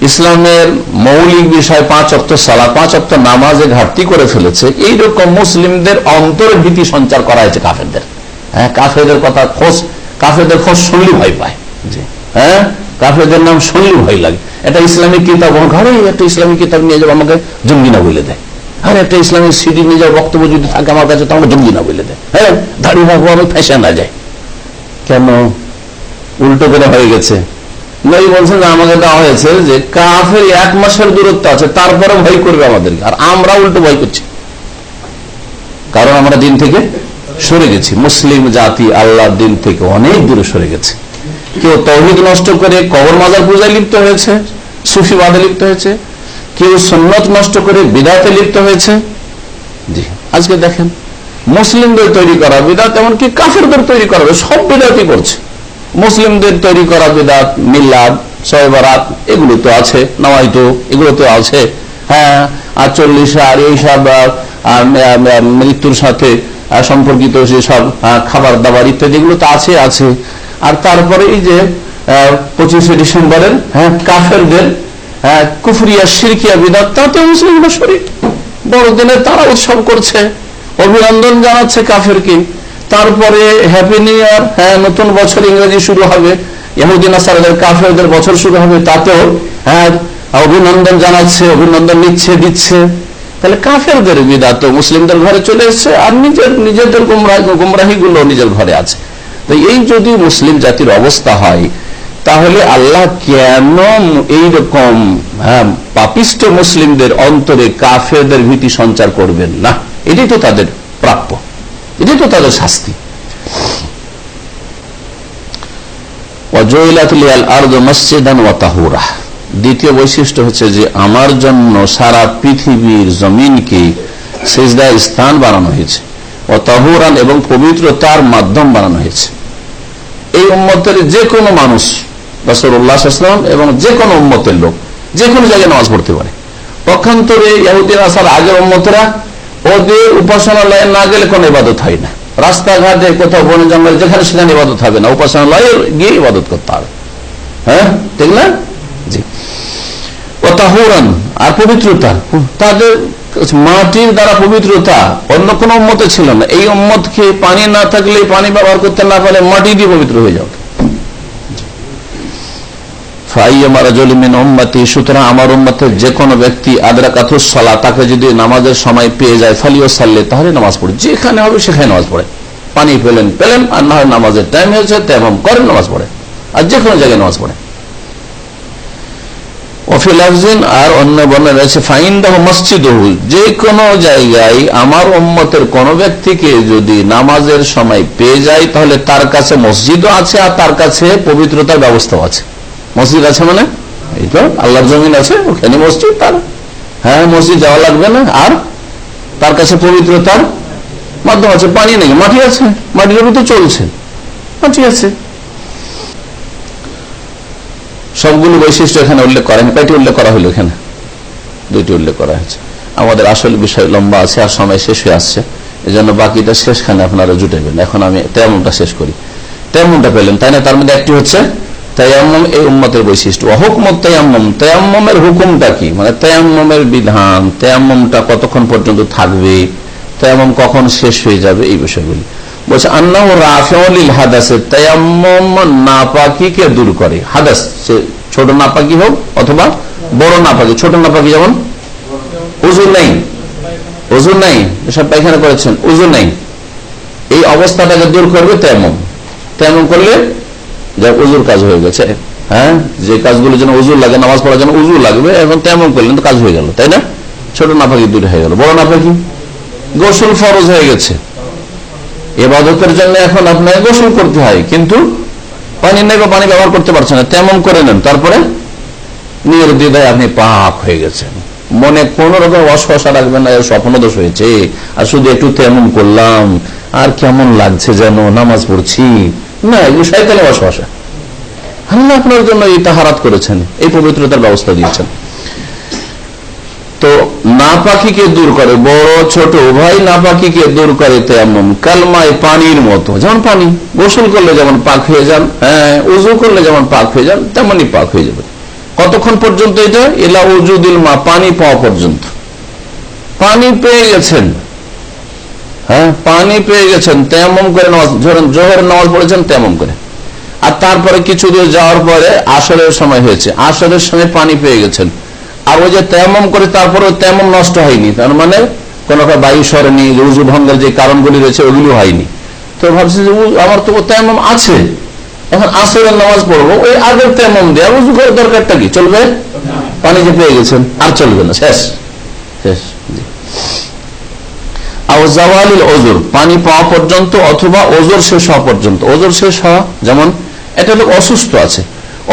ইসলামের মৌলিক বিষয় পাঁচ অক্ট সালা পাঁচ অক্ট নামাজে ঘাটতি করে ফেলেছে। এইরকম মুসলিমদের অন্তরে ভীতি সঞ্চার করা হয়েছে কাফেরদের। হ্যাঁ কাফেরদের কথা খোঁজ কাফেরদের খোঁজ শুনলি ভয় পায়। হ্যাঁ কাফেরদের নাম শুনলি ভয় লাগে। একটা ইসলামিক কিতাব ঘরে একটা ইসলামিক কিতাব নিয়ে যাব আমাকে জঙ্গি না বলে দেয়। আর একটা ইসলামিক সিডি নিয়ে যাওয়ার বক্তব্য যদি থাকে আমার কাছে তো আমাকে জঙ্গি না বলে দেয়। হ্যাঁ দাঁড়িয়ে রাখব আমি ফেসে না যায়। কেন উল্টো করে হয়ে গেছে? নই বলছেন যে আমাকে দেওয়া হয়েছে যে কাফের এক মাসের দূরত্ব আছে তারপরে ভয় করবে আমাদেরকে। আর আমরা উল্টো ভয় করছি। কারণ আমরা দিন থেকে সরে গেছি। মুসলিম জাতি আল্লাহর দিন থেকে অনেক দূরে সরে গেছে। কেউ তৌহিদ নষ্ট করে কবর মাজার পূজায় লিপ্ত হয়েছে, সুফি সুফিবাদে লিপ্ত হয়েছে। কেউ সন্ন্যত নষ্ট করে বিদাতে লিপ্ত হয়েছে। জি, আজকে দেখেন মুসলিমদের তৈরি করা বিদাত এমনকি কাফেরদের তৈরি করা সব বিদাতই করছে। মুসলিমদের তৈরি করা বিদাত, মিল্লাদ সয়বরাত এগুলো তো আছে, নওয়াইতো, এগুলো তো আছে। হ্যাঁ আর চল্লিশ, আর এইসব মৃত্যুর সাথে সম্পর্কিত যেসব খাবার দাবার ইত্যাদি, এগুলো তো আছে আছে। আর তারপরে এই যে পঁচিশে ডিসেম্বরের হ্যাঁ কাফেরদের কুফরিয়া সিরকিয়া বিদাত তাতে মুসলিমরা শরীর বড়দিনে তারা উৎসব করছে। অভিনন্দন জানাচ্ছে কাফেরকে। তারপরে হ্যাপি নিউ ইয়ার হ্যাঁ নতুন বছর ইংরেজি শুরু হবে। ইহুদিন আসারদের কাফেরদের বছর শুরু হবে তাতেও হ্যাঁ অভিনন্দন জানাচ্ছে, অভিনন্দন নিচ্ছে, দিচ্ছে। তাহলে কাফেরদের বিদাত, মুসলিমদের ঘরে চলে এসছে আর নিজের, নিজেদের গুমরাহি গুলো নিজের ঘরে আছে। তো এই যদি মুসলিম জাতির অবস্থা হয়, তাহলে আল্লাহ কেন এইরকম হ্যাঁ পাপিষ্ট মুসলিমদের অন্তরে কাফেরদের ভীতি সঞ্চার করবেন না? এটাই তো তাদের প্রাপ্য। এটাই তো তাদের শাস্তি। দ্বিতীয় বৈশিষ্ট্য হচ্ছে যে আমার জন্য সারা পৃথিবীর জমিনকে সেজদায় স্থান বানানো হয়েছে। ও তাহুরান এবং পবিত্রতার মাধ্যম বানানো হয়েছে। এই উম্মতের যে কোনো মানুষ রসুল্লাহাম এবং যে কোনো উম্মতের লোক যে কোনো জায়গায় নামাজ পড়তে পারে। পক্ষান্তরে আসার আগের উম্মতেরা ওদের উপাসনালয়ে না গেলে কোনো ইবাদত হয় না। রাস্তাঘাটে কোথাও বনে জঙ্গলে যেখানে সেখানে ইবাদত হবে না। উপাসনালয়ে গিয়ে ইবাদত করতে হবে। হ্যাঁ? ঠিক না? জি। তাহুরান, আর পবিত্রতা। তাদের মাটির দ্বারা পবিত্রতা। অন্য কোন উম্মতে ছিল না। এই উম্মতকে পানি না থাকলে, পানি ব্যবহার করতে না পারলে মাটি দিয়ে পবিত্র হয়ে যাবে। সুতরাং আমার উম্মতের যে ব্যক্তি আদরা তাকে যদি নামাজের সময় পেয়ে যায়, ফালিও সাল্লে, তাহলে নামাজ পড়ে। যেখানে হবে সেখানে নামাজ পড়ে। পানি পেলেন পেলেন, আর না হয় নামাজের হয়েছে করেন, নামাজ পড়ে। আর যে কোনো জায়গায় নামাজ পড়ে। আর অন্য মসজিদ জায়গায় আমার উম্মতের কোন ব্যক্তিকে যদি নামাজের সময় পেয়ে যায়, তাহলে তার কাছে মসজিদও আছে, আর তার কাছে পবিত্রতার ব্যবস্থাও আছে। মসজিদ আছে মানে? এই তো, আল্লাহর জমিন আছে, ওখানে মসজিদ তার। হ্যাঁ মসজিদ যাওয়া লাগবে না। আর তার কাছে পবিত্রতার মাধ্যম আছে। পানি নেই, মাটি আছে। মাটির ভিতরে চলছে। মাটি আছে। সবগুলো বৈশিষ্ট্য এখানে উল্লেখ করা কয়টি উল্লেখ করা হলো এখানে? দুইটি উল্লেখ করা হয়েছে। আমাদের আসল বিষয় লম্বা আছে আর সময় শেষ হয়ে আসছে। এই জন্য বাকিটা শেষখানে আপনারা জুটাবেন এখন আমি তেমনটা শেষ করি। তেমনটা পেলেন, তাই না? তার মধ্যে একটি হচ্ছে তায়াম্মম এই উম্মতের বৈশিষ্ট্য। অহুকমত তায়াম্মম। তায়াম্মমের হুকুমটা কি? মানে তায়াম্মমের বিধান, তায়াম্মমটা কতক্ষণ পর্যন্ত থাকবে, তায়াম্মম কখন শেষ হয়ে যাবে, এই বিষয়গুলি। বলছে, আন্নাহ রাফিউল হাদাসে, তায়াম্মম নাপাকিকে দূর করে। হাদাস ছোট নাপাকি হোক অথবা বড় নাপাকি। ছোট নাপাকি যেমন উজু নেই। উজু নেই, এসব পায়খানা করেছেন। উজু নেই। এই অবস্থাটাকে দূর করবে তেমন তেমন করলে যা উজুর কাজ হয়ে গেছে। হ্যাঁ? যে কাজগুলোর জন্য উজুর লাগে, নামাজ পড়ার জন্য উজুর লাগবে, এখন তেমন করলেন কাজ হয়ে গেল, তাই না? ছোট নাপাকি দূর হয়ে গেল। বড় নাপাকি গোসল ফরজ হয়ে গেছে। এবাদতের জন্য এখন আপনাকে গোসল করতে হয়, কিন্তু পানি নেই পানি ব্যবহার করতে পারছে না, তেমন করে নেন। তারপরে নির্দ্বিধায় আপনি পাক হয়ে গেছেন। মনে কোন রকম অশ্বাসা রাখবেন না স্বপ্ন দোষ হয়েছে। আর শুধু একটু তেমন করলাম, আর কেমন লাগছে যেন, নামাজ পড়ছি। না এগুলো শয়তানে অশ্বাসা আল্লাহ আপনার জন্য এই তাহারাত করেছেন, এই পবিত্রতার ব্যবস্থা দিয়েছেন। তো নাপাকিকে দূর করে, বড়, ছোট, উভয় নাপাকিকে দূর করে তেমন কালমায় পানির মতো। যেমন পানি, গোসল করলে যেমন পাক হয়ে যান হ্যাঁ উজু করলে যেমন পাক হয়ে যান, তেমনই পাক হয়ে যাবে। কতক্ষণ পর্যন্ত এটা? এলা উজুদিল মা, পানি পাওয়া পর্যন্ত। পানি পেয়ে গেছেন। হ্যাঁ? পানি পেয়ে গেছেন তেমন করে নামাজ, ধরেন জোহরের নামাজ পড়েছেন তেমন করে। আর তারপরে কিছু দূর যাওয়ার পরে আসরের সময় হয়েছে, আসরের সময় পানি পেয়ে গেছেন। আর ওই যে তেমন করে তারপরে তেমন নষ্ট হয়নি, তার মানে কোন একটা বায়ু সরেনি উজু ভঙ্গের যে কারণগুলি রয়েছে, ওগুলো হয়নি। তো ভাবছি যে আমার তো তেমন আছে। এখন আসরের নামাজ পড়ব, ওই আগের তেমন দেওয়া উজু করার দরকারটা কি? চলবে? পানি যে পেয়ে গেছেন, আর চলবে না, শেষ শেষ। ওজোর পানি পাওয়া পর্যন্ত অথবা ওজোর শেষ হওয়া পর্যন্ত। ওজোর শেষ হওয়া, যেমন লোক অসুস্থ আছে,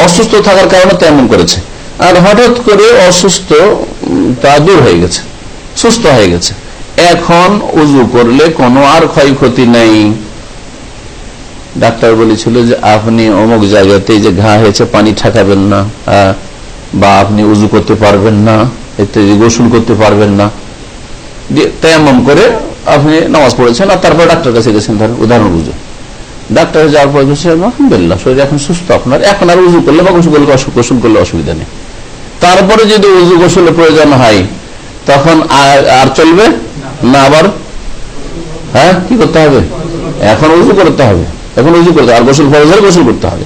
অসুস্থ থাকার কারণে তেমন করেছে। আর হঠাৎ করে অসুস্থ তা দূর হয়ে গেছে, সুস্থ হয়ে গেছে। এখন উজু করলে কোনো আর ক্ষয়ক্ষতি নেই। ডাক্তার বলেছিল যে, আপনি অমুক জায়গাতে যে ঘা হয়েছে, পানি ঠাকাবেন না বা আপনি উজু করতে পারবেন না, এতে গোসল করতে পারবেন না। তেমন করে আপনি নামাজ পড়েছেন আর তারপর ডাক্তার কাছে গেছেন, ধরেন উদাহরণ বুঝে ডাক্তার যাওয়ার পর বলছে, আলহামদুলিল্লাহ, শরীর এখন সুস্থ আপনার। এখন আর উজু করলে বা গোসল করলে অসু- গোসল করলে অসুবিধা নেই। তারপরে যদি উজু গোসলের প্রয়োজন হয়, তখন আর চলবে? না আবার? হ্যাঁ কি করতে হবে? এখন উজু করতে হবে। এখন উজু করতে। আর গোসল ফরজ গোসল করতে হবে।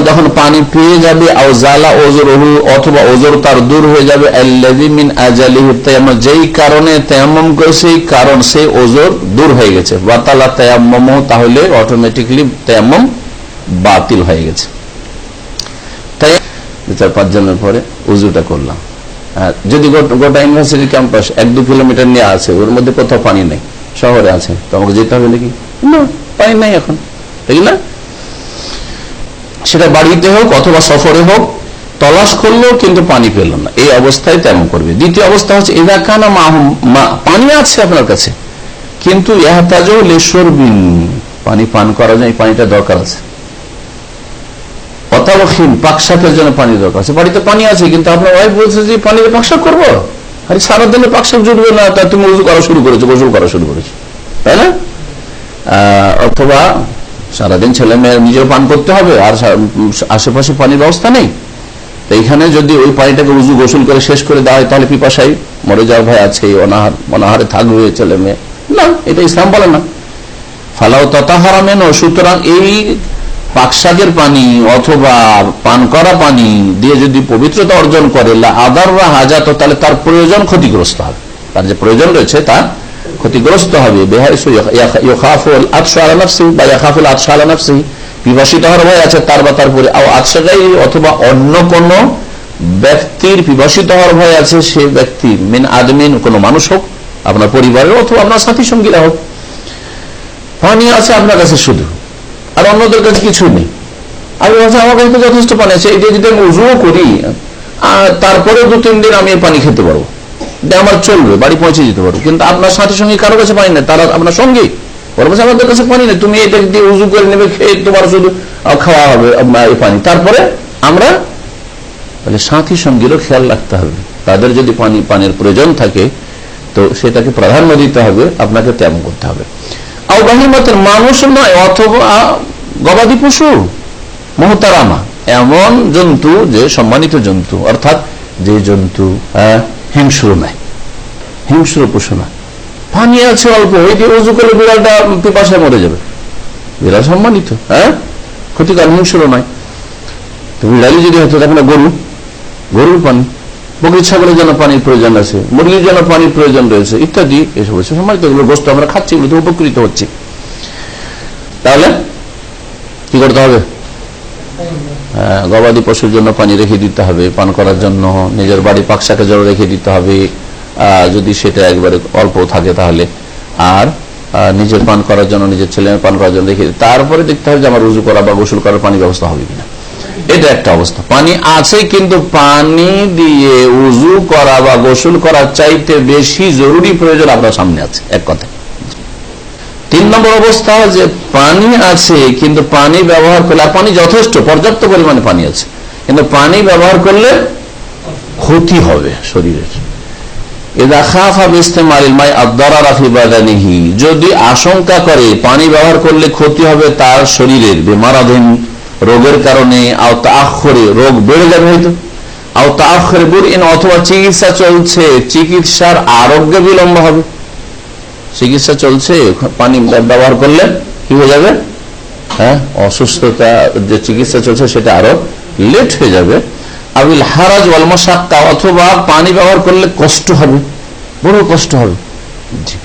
যখন পানি পেয়ে যাবে অথবা তার দূর হয়ে যাবে যেই কারণে তায়াম্মুম সেই কারণ সেই দূর হয়ে গেছে। বাতালা তায়াম্মুম তাহলে অটোমেটিক্যালি তায়াম্মুম বাতিল হয়ে গেছে। তাই পরে উজুটা করলাম। যদি গোটা- ক্যাম্পাস এক দু কিলোমিটার নিয়ে আছে, ওর মধ্যে কোথাও পানি নেই, শহরে আছে, তো আমাকে যেতে হবে নাকি? না, পানি নাই এখন ঠিক না? সেটা বাড়িতে হোক অথবা সফরে হোক, তলাশ করলেও কিন্তু পানি পেল না। এই অবস্থায় তেমন করবে। দ্বিতীয় অবস্থা হচ্ছে এলাকানা পানি আছে আপনার কাছে, কিন্তু পানি পান করা যায় পানিটা দরকার আছে। অতাবক্ষীন পাকশাকের জন্য পানি দরকার আছে। বাড়িতে পানি আছে, কিন্তু আপনার ওয়াইফ বলছে যে পানিতে পাকশাক করব? আরে সারাদিনে পাকশাক জুটবে না, তা তুমি উজু করা শুরু করেছ, গোসল করা শুরু করেছ। তাই না? অথবা সারাদিন ছেলে মেয়ে নিজেও পান করতে হবে, আর আশেপাশে পানির ব্যবস্থা নেই। তো এইখানে যদি ওই পানিটাকে উজু গোসল করে শেষ করে দেওয়া হয়, তাহলে পিপাসাই মরে যাওয়ার ভয় আছে অনাহার অনাহারে থাকবে ছেলে মেয়ে। না, এটা ইসলাম বলে না। ফালাও ততাহারা মেন সুতরাং এই পাকশাকের পানি অথবা পান করা পানি দিয়ে যদি পবিত্রতা অর্জন করে আদার বা হাজাত, তাহলে তার প্রয়োজন ক্ষতিগ্রস্ত হবে। তার যে প্রয়োজন রয়েছে তা ক্ষতিগ্রস্ত হবে। পিপাসিত হওয়ার ভয় আছে, তার বা তার পরে আও অথবা অন্য কোন ব্যক্তির পিপাসিত হওয়ার ভয় আছে, সে ব্যক্তি মিন আদমিন, কোনো মানুষ হোক, আপনার পরিবারের অথবা আপনার সাথী সঙ্গীরা হোক। পানি আছে আপনার কাছে শুধু, আর অন্যদের কাছে কিছু নেই। আমি বলছি আমার কাছে যথেষ্ট পানি আছে এটা যদি আমি উজুও করি তারপরে দু তিন দিন আমি পানি খেতে পারব। আমার চলবে বাড়ি পৌঁছে যেতে পারব। কিন্তু আপনার সাথে সঙ্গে কারও কাছে পানি নেই তারা আপনার সঙ্গে। ওর কাছে আমাদের কাছে পানি নেই তুমি এটা দিয়ে উজু করে নেবে খেয়ে তোমার শুধু খাওয়া হবে এই পানি। তারপরে আমরা তাহলে সাথী সঙ্গীরও খেয়াল রাখতে হবে। তাদের যদি পানি পানির প্রয়োজন থাকে তো সেটাকে প্রাধান্য দিতে হবে আপনাকে তেমন করতে হবে। আউবাহিমাতের মানুষ নয় অথবা গবাদি পশু মহতারামা। এমন জন্তু যে সম্মানিত জন্তু অর্থাৎ যে জন্তু আহ, হিংস্র নয় হিংস্র পশু না পানি আছে অল্প দিয়ে উজু করলে বিড়ালটা পিপাসায় মরে যাবে। বিড়াল সম্মানিত হ্যাঁ? ক্ষতিকার হিংস্র নয়। তো বিড়ালি যদি হতো তখন গরু, গরুর পানি বকরি ছাগলের জন্য পানির প্রয়োজন আছে, মুরগির জন্য পানির প্রয়োজন রয়েছে, ইত্যাদি, এসব হচ্ছে সম্মানিত এগুলো গোস্ত আমরা খাচ্ছি, এগুলো উপকৃত হচ্ছে। তাহলে কি করতে হবে? গবাদি পশুর জন্য পানি রেখে দিতে হবে, পান করার জন্য নিজের বাড়ি পাকশাকে জন্য রেখে দিতে হবে যদি সেটা একবারে অল্প থাকে তাহলে। আর নিজের পান করার জন্য, নিজের ছেলে পান করার জন্য রেখে তারপরে দেখতে হবে যে আমার রুজু করা বা গোসল করার পানি ব্যবস্থা হবে কিনা। এটা একটা অবস্থা। পানি আছে, কিন্তু পানি দিয়ে উজু করা বা গোসল করার চাইতে বেশি জরুরি প্রয়োজন আপনার সামনে আছে, এক কথা তিন নম্বর অবস্থা যে পানি আছে, কিন্তু পানি ব্যবহার করলে পানি যথেষ্ট, পর্যাপ্ত পরিমাণে পানি আছে, কিন্তু পানি ব্যবহার করলে ক্ষতি হবে শরীরের। যদি আশঙ্কা করে পানি ব্যবহার করলে ক্ষতি হবে তার শরীরের, বেমারাধীন রোগের কারণে রোগ বেড়ে যাবে হয়তো। আওতা আখরে বুড়িন অথবা চিকিৎসা চলছে, চিকিৎসার আরোগ্য বিলম্ব হবে। চিকিৎসা চলছে, পানি ব্যবহার করলে কি হয়ে যাবে? হ্যাঁ অসুস্থতা যে চিকিৎসা চলছে সেটা আরও লেট হয়ে যাবে। আবিল হারাজ ওয়ালমশাক্কা অথবা পানি ব্যবহার করলে কষ্ট হবে, বড় কষ্ট হবে। জি।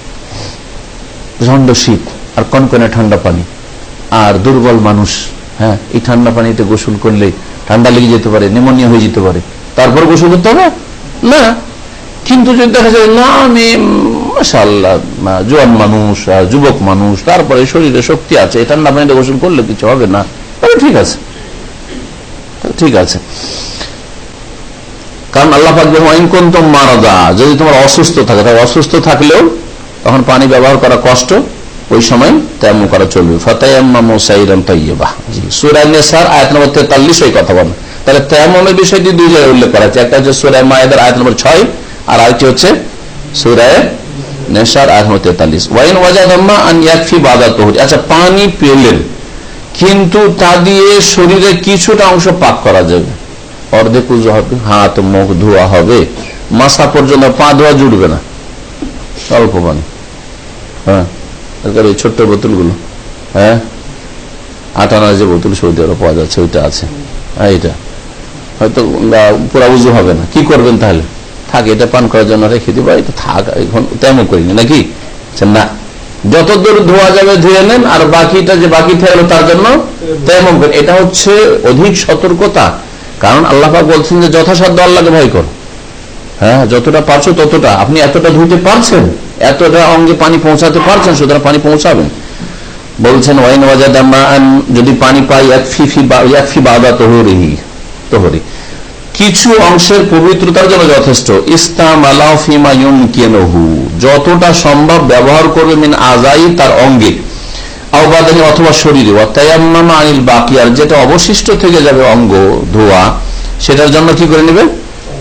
শীত আর কনকনে ঠান্ডা পানি। আর দুর্বল মানুষ হ্যাঁ এই ঠান্ডা পানিতে গোসল করলে ঠান্ডা লেগে যেতে পারে নিমোনিয়া হয়ে যেতে পারে। তারপর গোসল করতে হবে? না। কিন্তু যদি দেখা যায়, না, আমি জোয়ান মানুষ যুবক মানুষ, তারপরে শরীরে শক্তি আছে ঠান্ডা পানিতে গোসল করলে কিছু হবে না। ঠিক আছে। ঠিক আছে। কারণ যদি তোমার অসুস্থ থাকে তাহলে অসুস্থ থাকলেও তখন পানি ব্যবহার করা কষ্ট, ওই সময় তেমন করা চলবে। 43 এই কথা বলেন তাহলে তেমনের বিষয়টি দুই জায়গায় উল্লেখ করা আছে। একটা হচ্ছে সূরা মায়েদার, আয়াত নম্বর 6 আর আরেকটি হচ্ছে সূরা নেশার নম্বর 43 ওয়াইন ওয়াজাদাম্মা আন ইয়াকফি বাদা তুহুর আচ্ছা পানি পেলেন, কিন্তু তা দিয়ে শরীরে কিছুটা অংশ পাক করা যাবে। অর্ধেক উজু হবে, হাত, মুখ, ধোয়া হবে মাসা পর্যন্ত পা ধোয়া জুড়বে না। অল্প পানি। হ্যাঁ ওই ছোট্ট বোতলগুলো। হ্যাঁ আটানার যে বোতল, সৌদি আরব পাওয়া যাচ্ছে, ওইটা আছে। হ্যাঁ এটা হয়তো পুরা উজু হবে না। কি করবেন তাহলে? থাক এটা পান করার জন্য রেখে দিবা এটা থাক এখন তেমন করিনি নাকি? আচ্ছা, না। যতদূর ধোয়া যাবে ধুয়ে নেন আর বাকিটা যে বাকি থাকল তার জন্য তেমন করেন এটা হচ্ছে অধিক সতর্কতা কারণ আল্লাহ বলছেন যে যথাসাধ্য আল্লাহকে ভয় করো। হ্যাঁ যতটা পারছ ততটা। আপনি এতটা ধুইতে পারছেন এতটা অঙ্গে পানি পৌঁছাতে পারছেন সুতরাং পানি পৌঁছাবেন। বলছেন ওয়াইন ওয়াজাদাম্মা যদি পানি পাই এক ফি বাদা তোহরিহি তোহরি। কিছু অংশের পবিত্রতার জন্য যথেষ্ট। ইস্তাম ইউনকিনহু যতটা সম্ভব ব্যবহার করবে মিন আজাই তার অঙ্গে। আওবাদানি অথবা শরীরে। অত্যায়াম্মামা আনিল বাকি আর যেটা অবশিষ্ট থেকে যাবে অঙ্গ, ধোয়া, সেটার জন্য কি করে নেবে?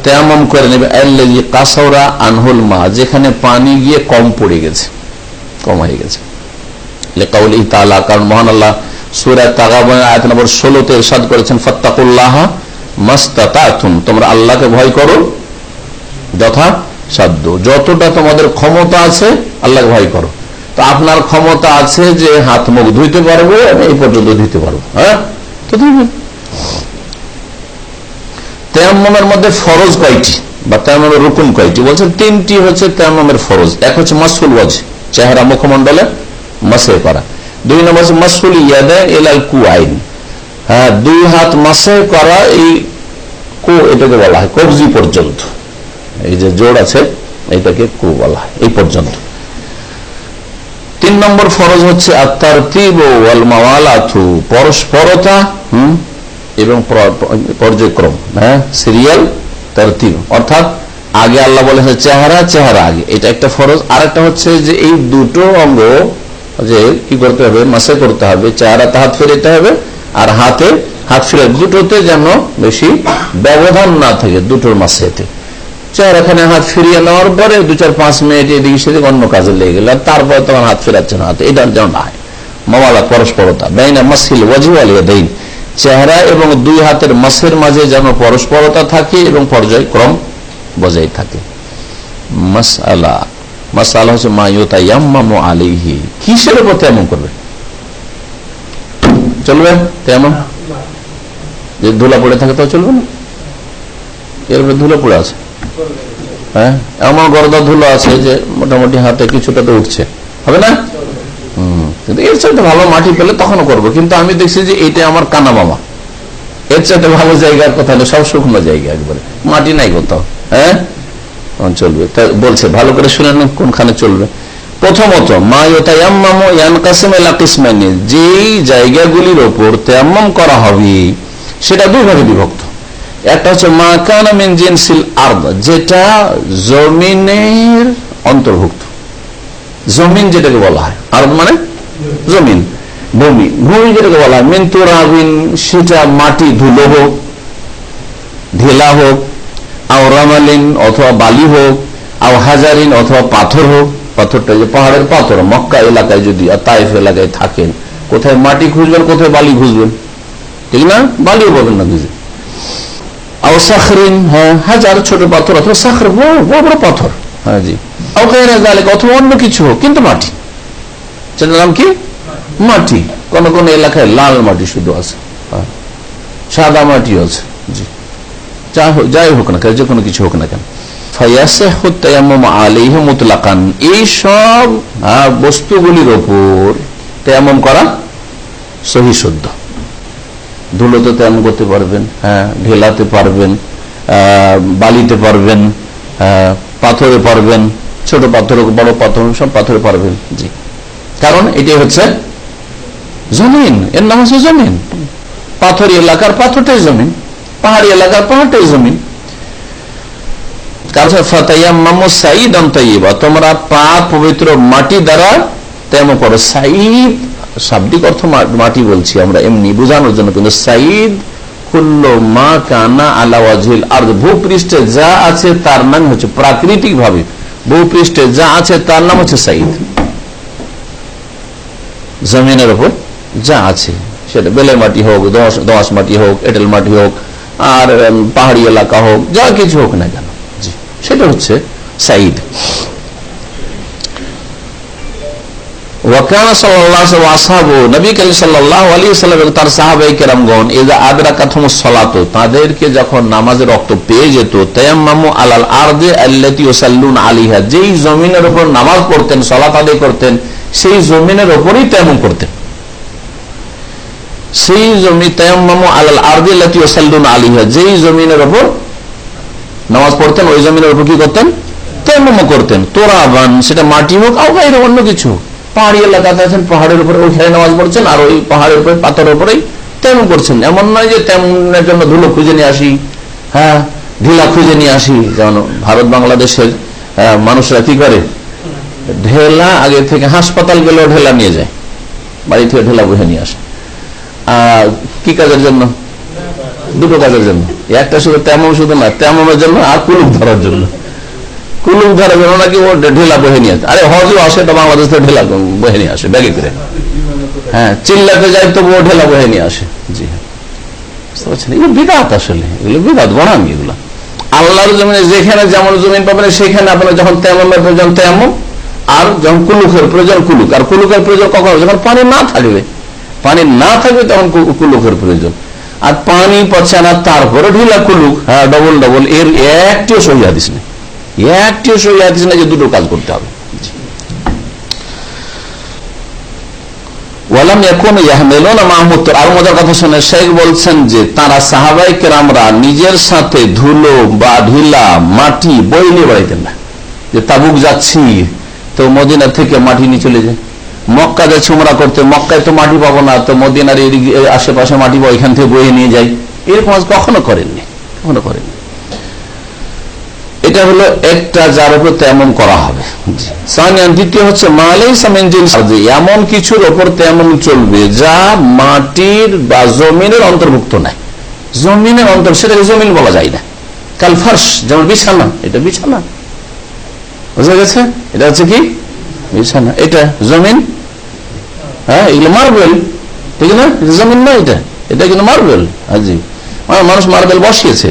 তেমন করে নেবে। আল্লাযী কাসাউরা আনহুল মা, যেখানে পানি গিয়ে কম পড়ে গেছে। কম হয়ে গেছে। লেকাউলি তাআলা, কারণ মহান আল্লাহ সূরা তাগাবনের আয়াত নম্বর 16 তে ইরশাদ করেছেন, ফাত্তাকুল্লাহ। তোমরা আল্লাহকে ভয় করো। যথা সাধ্য যতটা তোমাদের ক্ষমতা আছে, আল্লাহকে ভয় করো। তো আপনার ক্ষমতা আছে যে হাত মুখ ধুইতে পারব এই পর্যন্ত ধুইতে পারব। হ্যাঁ? তো মধ্যে ফরজ কয়টি? বা তেয়াম্মমের রুকুন কয়টি? বলছেন, তিনটি হচ্ছে তেয়াম্মমের ফরজ, এক হচ্ছে মাসুল ওয়াজ, চেহারা মুখমন্ডলে মাসে করা দুই নম্বর হচ্ছে মাসুল ইয়াদে এলাল হ্যাঁ দুই হাত মাসে করা এই কো, এটাকে বলা হয়, কবজি পর্যন্ত। এই যে জোড় আছে, এটাকে কু বলা হয়, এই পর্যন্ত। তিন নম্বর ফরজ হচ্ছে আত্মার পরস্পরতা এবং প্র- পর্যায়ক্রম হ্যাঁ সিরিয়াল, তারতিব। অর্থাৎ, আগে আল্লাহ বলে চেহারা চেহারা আগে। এটা একটা ফরজ। আর একটা হচ্ছে যে এই দুটো অঙ্গ, যে কি করতে হবে, মাসে করতে হবে চেহারাতে হাত ফেরাতে হবে আর হাতে হাত ফিরে দুটোতে যেন বেশি ব্যবধান না থাকে দুটোর মাসেতে চেহারাখানে হাত ফিরিয়ে নেওয়ার পরে দু চার পাঁচ মিনিট এদিকে সেদিকে অন্য কাজে লেগে গেল। তারপরে তখন হাত ফেরাচ্ছে না হাতে। এটা যেন না হয় মামালা পরস্পরতা। বেইনা মাসিল ওয়াজিওয়ালিয়া দেইন চেহারা এবং দুই হাতের মাসের মাঝে যেন পরস্পরতা থাকে এবং পর্যায়ক্রম বজায় থাকে। মাসআলা। মাসআলা হচ্ছে মায়ুতা ইয়াম্মামু আলাইহি। কিসের উপর তেমন করবে? চলবে? তেমন? যে ধুলা পড়ে থাকে তো চলবে না? এর উপরে ধুলো পড়ে আছে। হ্যাঁ? এমন গরদা ধুলো আছে যে মোটামুটি হাতে কিছুটা তো উঠছে। হবে না? কিন্তু এর চাইতে ভালো মাটি পেলে তখনও করব। কিন্তু আমি দেখছি যে এইটা আমার কানা মামা। এর চাইতে ভালো জায়গার কথা হলো সব শুকনো জায়গা একবারে। মাটি নাই কোথাও। হ্যাঁ? তখন চলবে। তা বলছে, ভালো করে শুনে কোনখানে চলবে। প্রথমত যেই জায়গাগুলির ওপর তেমন করা হবে, সেটা দুই ভাগে বিভক্ত। একটা হচ্ছে, মা কানামিন জিনসিল আর্দ, যেটা জমিনের অন্তর্ভুক্ত। জমিন যেটাকে বলা হয়। আরব মানে জমিন। ভূমি। ভূমি যেটাকে বলা হয়। মিন্তুরাবিন সেটা মাটি, ধুলো হোক, ঢেলা হোক, আও রামালিন অথবা বালি হোক, আও হাজারিন অথবা পাথর হোক পাথরটা যে পাহাড়ের পাথর, মক্কা এলাকায় যদি আর তাইফ এলাকায় থাকেন, কোথায় মাটি খুঁজবেন, কোথায় বালি খুঁজবেন? ঠিক না? বালিও পাবেন না খুঁজে। হ্যাঁ হ্যাঁ কিন্তু মাটি। কি? মাটি। কোন কোন এলাকায় লাল মাটি শুধু আছে। হ্যাঁ। সাদা আছে। জি। যাই হোক না কেন, যে কোনো কিছু হোক না কেন। মুতলাকান। এই সব বস্তুগুলির ওপর তেমন করা সহি শুদ্ধ। ধুলোতে তেমন করতে পারবেন হ্যাঁ ঢেলাতে পারবেন বালিতে পারবেন পাথরে পারবেন, ছোট পাথর বড় পাথর সব পাথরে পারবেন, জি। কারণ এটাই হচ্ছে জমিন, এর নাম হচ্ছে জমিন। পাথরি এলাকার পাথরটাই জমিন, পাহাড়ি এলাকার পাহাড়টাই জমিন। তোমরা পা পবিত্র মাটি দ্বারা তেমন করো। সাইদ শাব্দিক অর্থ মাটি বলছি আমরা, এমনি বোঝানোর জন্য কিন্তু সাইদ ভূপৃষ্ঠে যা আছে তার নাম হচ্ছে প্রাকৃতিক ভাবে ভূপৃষ্ঠে যা আছে তার নাম হচ্ছে সাইদ জমিনের উপর যা আছে, সেটা বেলে মাটি হোক, দশ মাটি হোক, এঁটেল মাটি হোক, আর পাহাড়ি এলাকা হোক, যা কিছু হোক না কেন। সেটা হচ্ছে সাইদ তাদেরকে যখন নামাজের রক্ত পেয়ে যেত যেই জমিনের উপর নামাজ পড়তেন, সালাত আদায় করতেন, সেই জমিনের উপরই তেমন করতেন। সেই জমি, তায়াম্মামু আলাল আরদি আল্লাতী যেই জমিনের উপর নামাজ পড়তেন, ওই জমিনের উপর কি করতেন? তেমন করতেন। তোরাবান সেটা মাটি হোক আর বাইরে অন্য কিছু পাহাড়ি এলাকাতে আছেন, পাহাড়ের উপরে ওইখানে নামাজ পড়ছেন, আর ওই পাহাড়ের উপরে, পাথরের উপরেই তেমন করছেন। এমন নয় যে তেমনের জন্য ধুলো খুঁজে নিয়ে আসি হ্যাঁ ঢিলা খুঁজে নিয়ে আসি। যেমন ভারত, বাংলাদেশের মানুষরা কি করে? ঢেলা আগে থেকে হাসপাতাল গেলেও ঢেলা নিয়ে যায়। বাড়ি থেকে ঢেলা বহে নিয়ে আসে। কি কাজের জন্য? দুটো কাজের জন্য। একটা শুধু তেমন শুধু না, তেমনের জন্য আর কুলুক ধরার জন্য। কুলুক ধরার জন্য নাকি ও ঢেলা বহে নিয়ে আরে হজও আসে তো বাংলাদেশ থেকে ঢেলা বহে নিয়ে আসে, ব্যাগে করে। হ্যাঁ চিল্লাতে যাই তবু ও ঢেলা বহে নিয়ে আসে। জি হ্যাঁ। বুঝতে এগুলো বিদাত আসলে, এগুলো বিদাত গণামি এগুলো। আল্লাহর জমিনে যেখানে যেমন জমিন পাবেন, সেখানে আপনার যখন তেমনের প্রয়োজন তেমন, আর যখন কুলুকের প্রয়োজন কুলুক আর কুলুকের প্রয়োজন কখন? যখন পানি না থাকবে। পানি না থাকবে তখন কুলুকের প্রয়োজন। আর পানি পাচ্ছে না তারপরে ঢিলা কুলুক হ্যাঁ ডবল ডবল এর একটিও সহি হাদিস নেই। একটিও সহি হাদিস নেই যে দুটো কাজ করতে হবে। কথা শুনে শেখ বলছেন যে, তারা সাহাবাই নিজের সাথে ধুলো বা ঢিলা, মাটি বই নিয়ে না। যে তাবুক যাচ্ছি, তো থেকে মাটি নিয়ে চলে যায়। মক্কা যাচ্ছে উমরা করতে, মক্কায় তো মাটি পাবো না, তো মদিনার আশেপাশে মাটি পাবো, এখান থেকে বয়ে নিয়ে যাই। এরকম কখনো করেননি কখনো করেননি। এটা হলো একটা, যার উপর তেমন করা হবে। দ্বিতীয় হচ্ছে এমন কিছুর ওপর তেমন চলবে যা মাটির বা জমিনের অন্তর্ভুক্ত নাই। জমিনের অন্তর, সেটাকে জমিন বলা যায় না। কাল ফার্স যেমন বিছানা, এটা বিছানা। বুঝা গেছে? এটা হচ্ছে কি? বিছানা। এটা জমিন হ্যাঁ এগুলো মার্বেল ঠিক এটা কিন্তু মার্বেল হাজি মানুষ মার্বেল বসিয়েছে।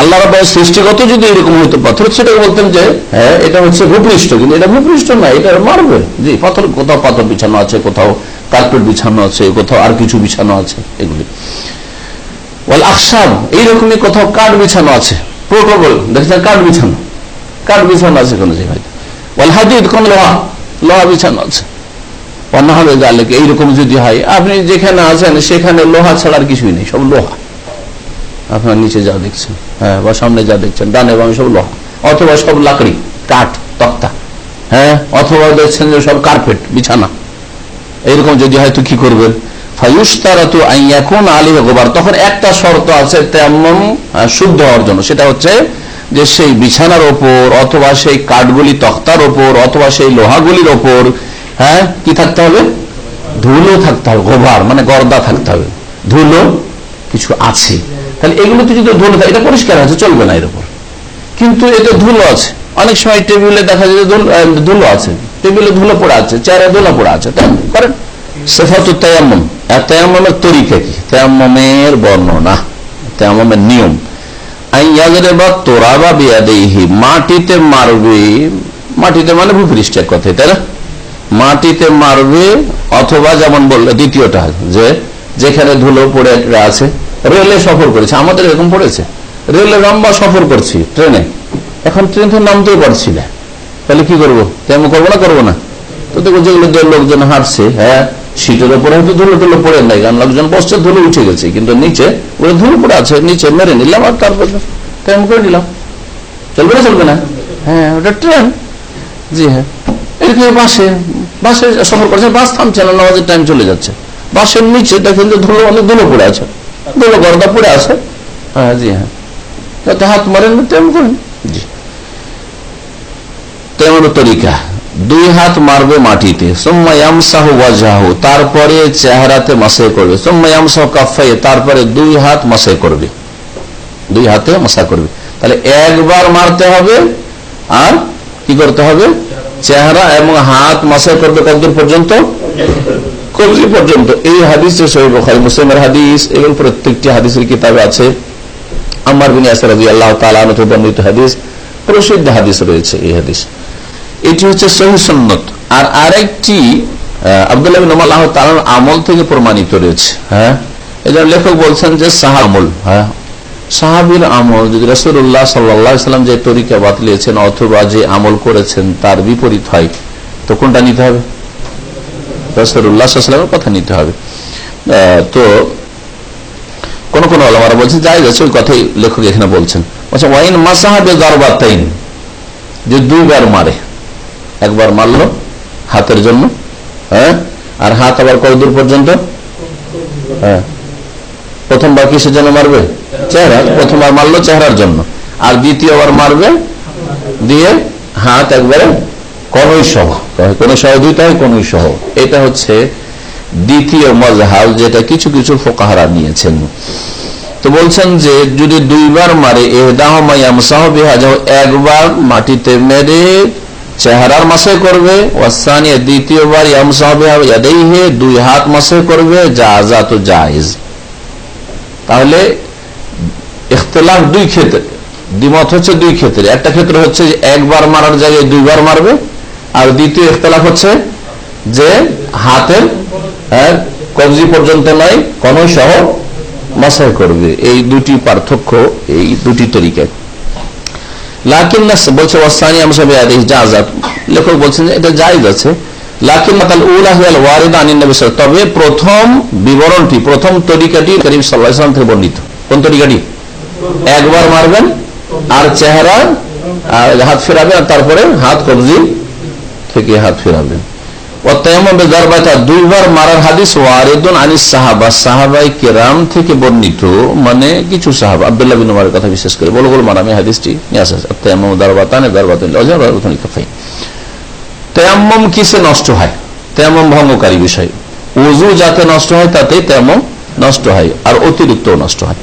আল্লাহ রাব্বাল সৃষ্টিগত যদি এরকম হইতো, পাথর সেটাকে বলতেন যে হ্যাঁ এটা হচ্ছে ভূপৃষ্ঠ, কিন্তু এটা ভূপৃষ্ঠ না, এটা মার্বেল জি, পাথর, কোথাও পাথর বিছানো আছে, কোথাও কার্পেট বিছানো আছে, কোথাও আর কিছু বিছানো আছে, এগুলি। ওয়াল আকসাব এইরকমই কোথাও কাঠ বিছানো আছে প্রোটোকল দেখছেন কাঠ বিছানো? কাঠ বিছানো আছে কোনো জায়গায়। ওয়াল হাদিদ, কোন লোহা লোহা বিছানো আছে। অন্য হবে জালেক এইরকম যদি হয়, আপনি যেখানে আছেন, সেখানে লোহা ছাড়া আর কিছুই নেই, সব লোহা। আপনার নিচে যা দেখছেন হ্যাঁ বা সামনে যা দেখছেন, ডানে বামে সব লোহা, অথবা সব লাকড়ি, কাঠ, তক্তা হ্যাঁ অথবা দেখছেন যে সব কার্পেট, বিছানা। এইরকম যদি হয় হয়তো কি করবেন? আলিহ গোবার। তখন একটা শর্ত আছে তেমন শুদ্ধ জন্য। সেটা হচ্ছে যে সেই বিছানার ওপর অথবা সেই কাঠগুলি, তক্তার ওপর অথবা সেই লোহাগুলির ওপর হ্যাঁ? কি থাকতে হবে? ধুলো থাকতে হবে, গোবার মানে গর্দা থাকতে হবে। ধুলো কিছু আছে। তাহলে এগুলোতে যদি ধুলো থাকে, এটা পরিষ্কার আছে, চলবে না এর উপর। কিন্তু এতে ধুলো আছে। অনেক সময় টেবিলে দেখা যায় ধুলো আছে। টেবিলে ধুলো পড়ে আছে, চেয়ারে ধুলো পড়ে আছে। তাই করেন। সেফাতু তেয়াম্মম। তেয়াম্মমের তরিকা কি? তেয়াম্মমের বর্ণনা, তেয়াম্মমের নিয়ম। আইয়াজরে বা তোরা বা বিয়াদেহি মাটিতে মারবে। মাটিতে মানে ভূপৃষ্ঠ এক কথায় তাই না? মাটিতে মারবে অথবা যেমন বলল দ্বিতীয়টা, যে যেখানে ধুলো পড়ে আছে, রেলে সফর করেছে। আমাদের এরকম পড়েছে। রেলে লম্বা সফর করছি ট্রেনে। এখন ট্রেন থেকে নামতেই পারছি না। তাহলে কি করব? তেমন করব না করব না? তো দেখো যেগুলো যে লোকজন হাঁটছে হ্যাঁ সিটের উপরে হয়তো ধুলো টুলো পড়ে নাই। কারণ লোকজন বসছে, ধুলো উঠে গেছে। কিন্তু নিচে ওরা ধুলো পড়ে আছে, নিচে মেরে নিলাম আর তারপর তেমন করে নিলাম। চলবে না চলবে না? হ্যাঁ ওটা ট্রেন। জি হ্যাঁ। এদিকে বাসে বাসে সফর করছে, বাস থামছে না, নামাজের টাইম চলে যাচ্ছে। বাসের নিচে দেখেন যে ধুলো, অনেক ধুলো পড়ে আছে। ধুলো গর্দা পড়ে আছে। হ্যাঁ জি হ্যাঁ। যাতে হাত মারেন না, তেমন করেন জি। তেমন তরিকা। দুই হাত মারবে মাটিতে। তারপরে চেহারাতে মাসে করবে। তারপরে দুই হাত মাসে করবে। দুই হাতে মশা করবে। তাহলে একবার মারতে হবে, আর কি করতে হবে? চেহারা এবং হাত মাসা করবে কতদূর পর্যন্ত? কবজি পর্যন্ত? এই হাদিস যে সহি মুসলিমের হাদিস এবং প্রত্যেকটি হাদিসের কিতাবে আছে। আমার বিন ইয়াসির আল্লাহ থেকে বর্ণিত হাদিস, প্রসিদ্ধ হাদিস রয়েছে এই হাদিস। এটি হচ্ছে সহি আর আরেকটি আব্দুল্লাহ তাআলার আমল থেকে প্রমাণিত রয়েছে। হ্যাঁ? এজন্য লেখক বলছেন যে সাহামুল হ্যাঁ? সাহাবির আমল, যদি রসুল্লাহ সাল্লাম যে তরিকা বাতলিয়েছেন অথবা যে আমল করেছেন, তার বিপরীত হয়, তো কোনটা নিতে হবে? রসুল্লাহামের কথা নিতে হবে। তো কোন কোন আলমারা বলছে, যাই যাচ্ছে ওই কথাই লেখক এখানে বলছেন। বলছে ওয়াইন মাসাহাবে দরবাতাইন যে দুইবার মারে, একবার মারলো হাতের জন্য হ্যাঁ? আর হাত আবার কত দূর পর্যন্ত? হ্যাঁ। প্রথমবার কিসের জন্য মারবে? চেহারা প্রথমবার মারলো চেহারার জন্য। আর দ্বিতীয়বার মারবে, দিয়ে হাত একবারে কনই সহ কোন সহ দুইটা কনই সহ। এটা হচ্ছে দ্বিতীয় মজহাব যেটা কিছু কিছু ফোকাহারা নিয়েছেন। তো বলছেন যে, যদি দুইবার মারে একবার মাটিতে মেরে চেহারার মাসে করবে দ্বিতীয়বার দুই হাত মাসে করবে, যা যা তো জায়েজ। তাহলে ইখতলাফ দুই ক্ষেত্রে দ্বিমত হচ্ছে দুই ক্ষেত্রে। একটা ক্ষেত্রে হচ্ছে একবার মারার জায়গায় দুইবার মারবে আর দ্বিতীয় ইখতলাফ হচ্ছে যে হাতের হ্যাঁ, কবজি পর্যন্ত নয় কোন সহ মাসাই করবে। এই দুটি পার্থক্য এই দুটি তরিকায়। বলছে এটা তবে প্রথম বিবরণটি প্রথম তরিকাটি বর্ণিত। কোন তরিকাটি? একবার মারবেন, আর চেহারা, আর হাত ফেরাবেন, আর তারপরে হাত, কবজি থেকে হাত ফেরাবেন। মানে কিসে নষ্ট হয়? তেমম ভঙ্গকারী বিষয়। উজু যাতে নষ্ট হয় তাতে তেমন নষ্ট হয়, আর অতিরিক্ত নষ্ট হয়।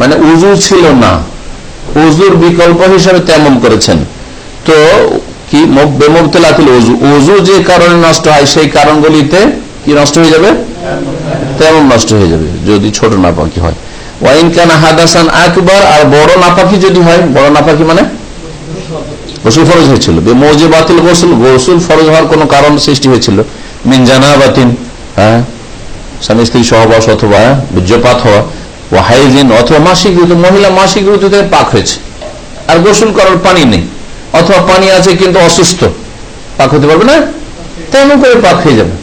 মানে উজু ছিল না। উজুর বিকল্প হিসাবে তেমন করেছেন। তো কি বেমুবতলাতিল উজু উজু যে কারণে নষ্ট হয়, সেই কারণগুলিতে কি নষ্ট হয়ে যাবে? তেমন নষ্ট হয়ে যাবে, যদি ছোট নাপাকি হয়। ওয়াইন হাদাসান আর বড় নাপাকি যদি হয়, বড় মানে? ফরজ হয়েছিল। বাতিল ফরজ হওয়ার কোন কারণ সৃষ্টি হয়েছিল। মিনজানা বাতিন হ্যাঁ? স্বামী, স্ত্রী, সহবাস অথবা বীর্যপাত হওয়া ও হাইজিন, অথবা মাসিক ঋতু, মহিলা মাসিক ঋতুতে পাক হয়েছে। আর গোসল করার পানি নেই, অথবা পানি আছে কিন্তু অসুস্থ, পাক হতে পারবে না? তেমন করে পাক হয়ে যাবে।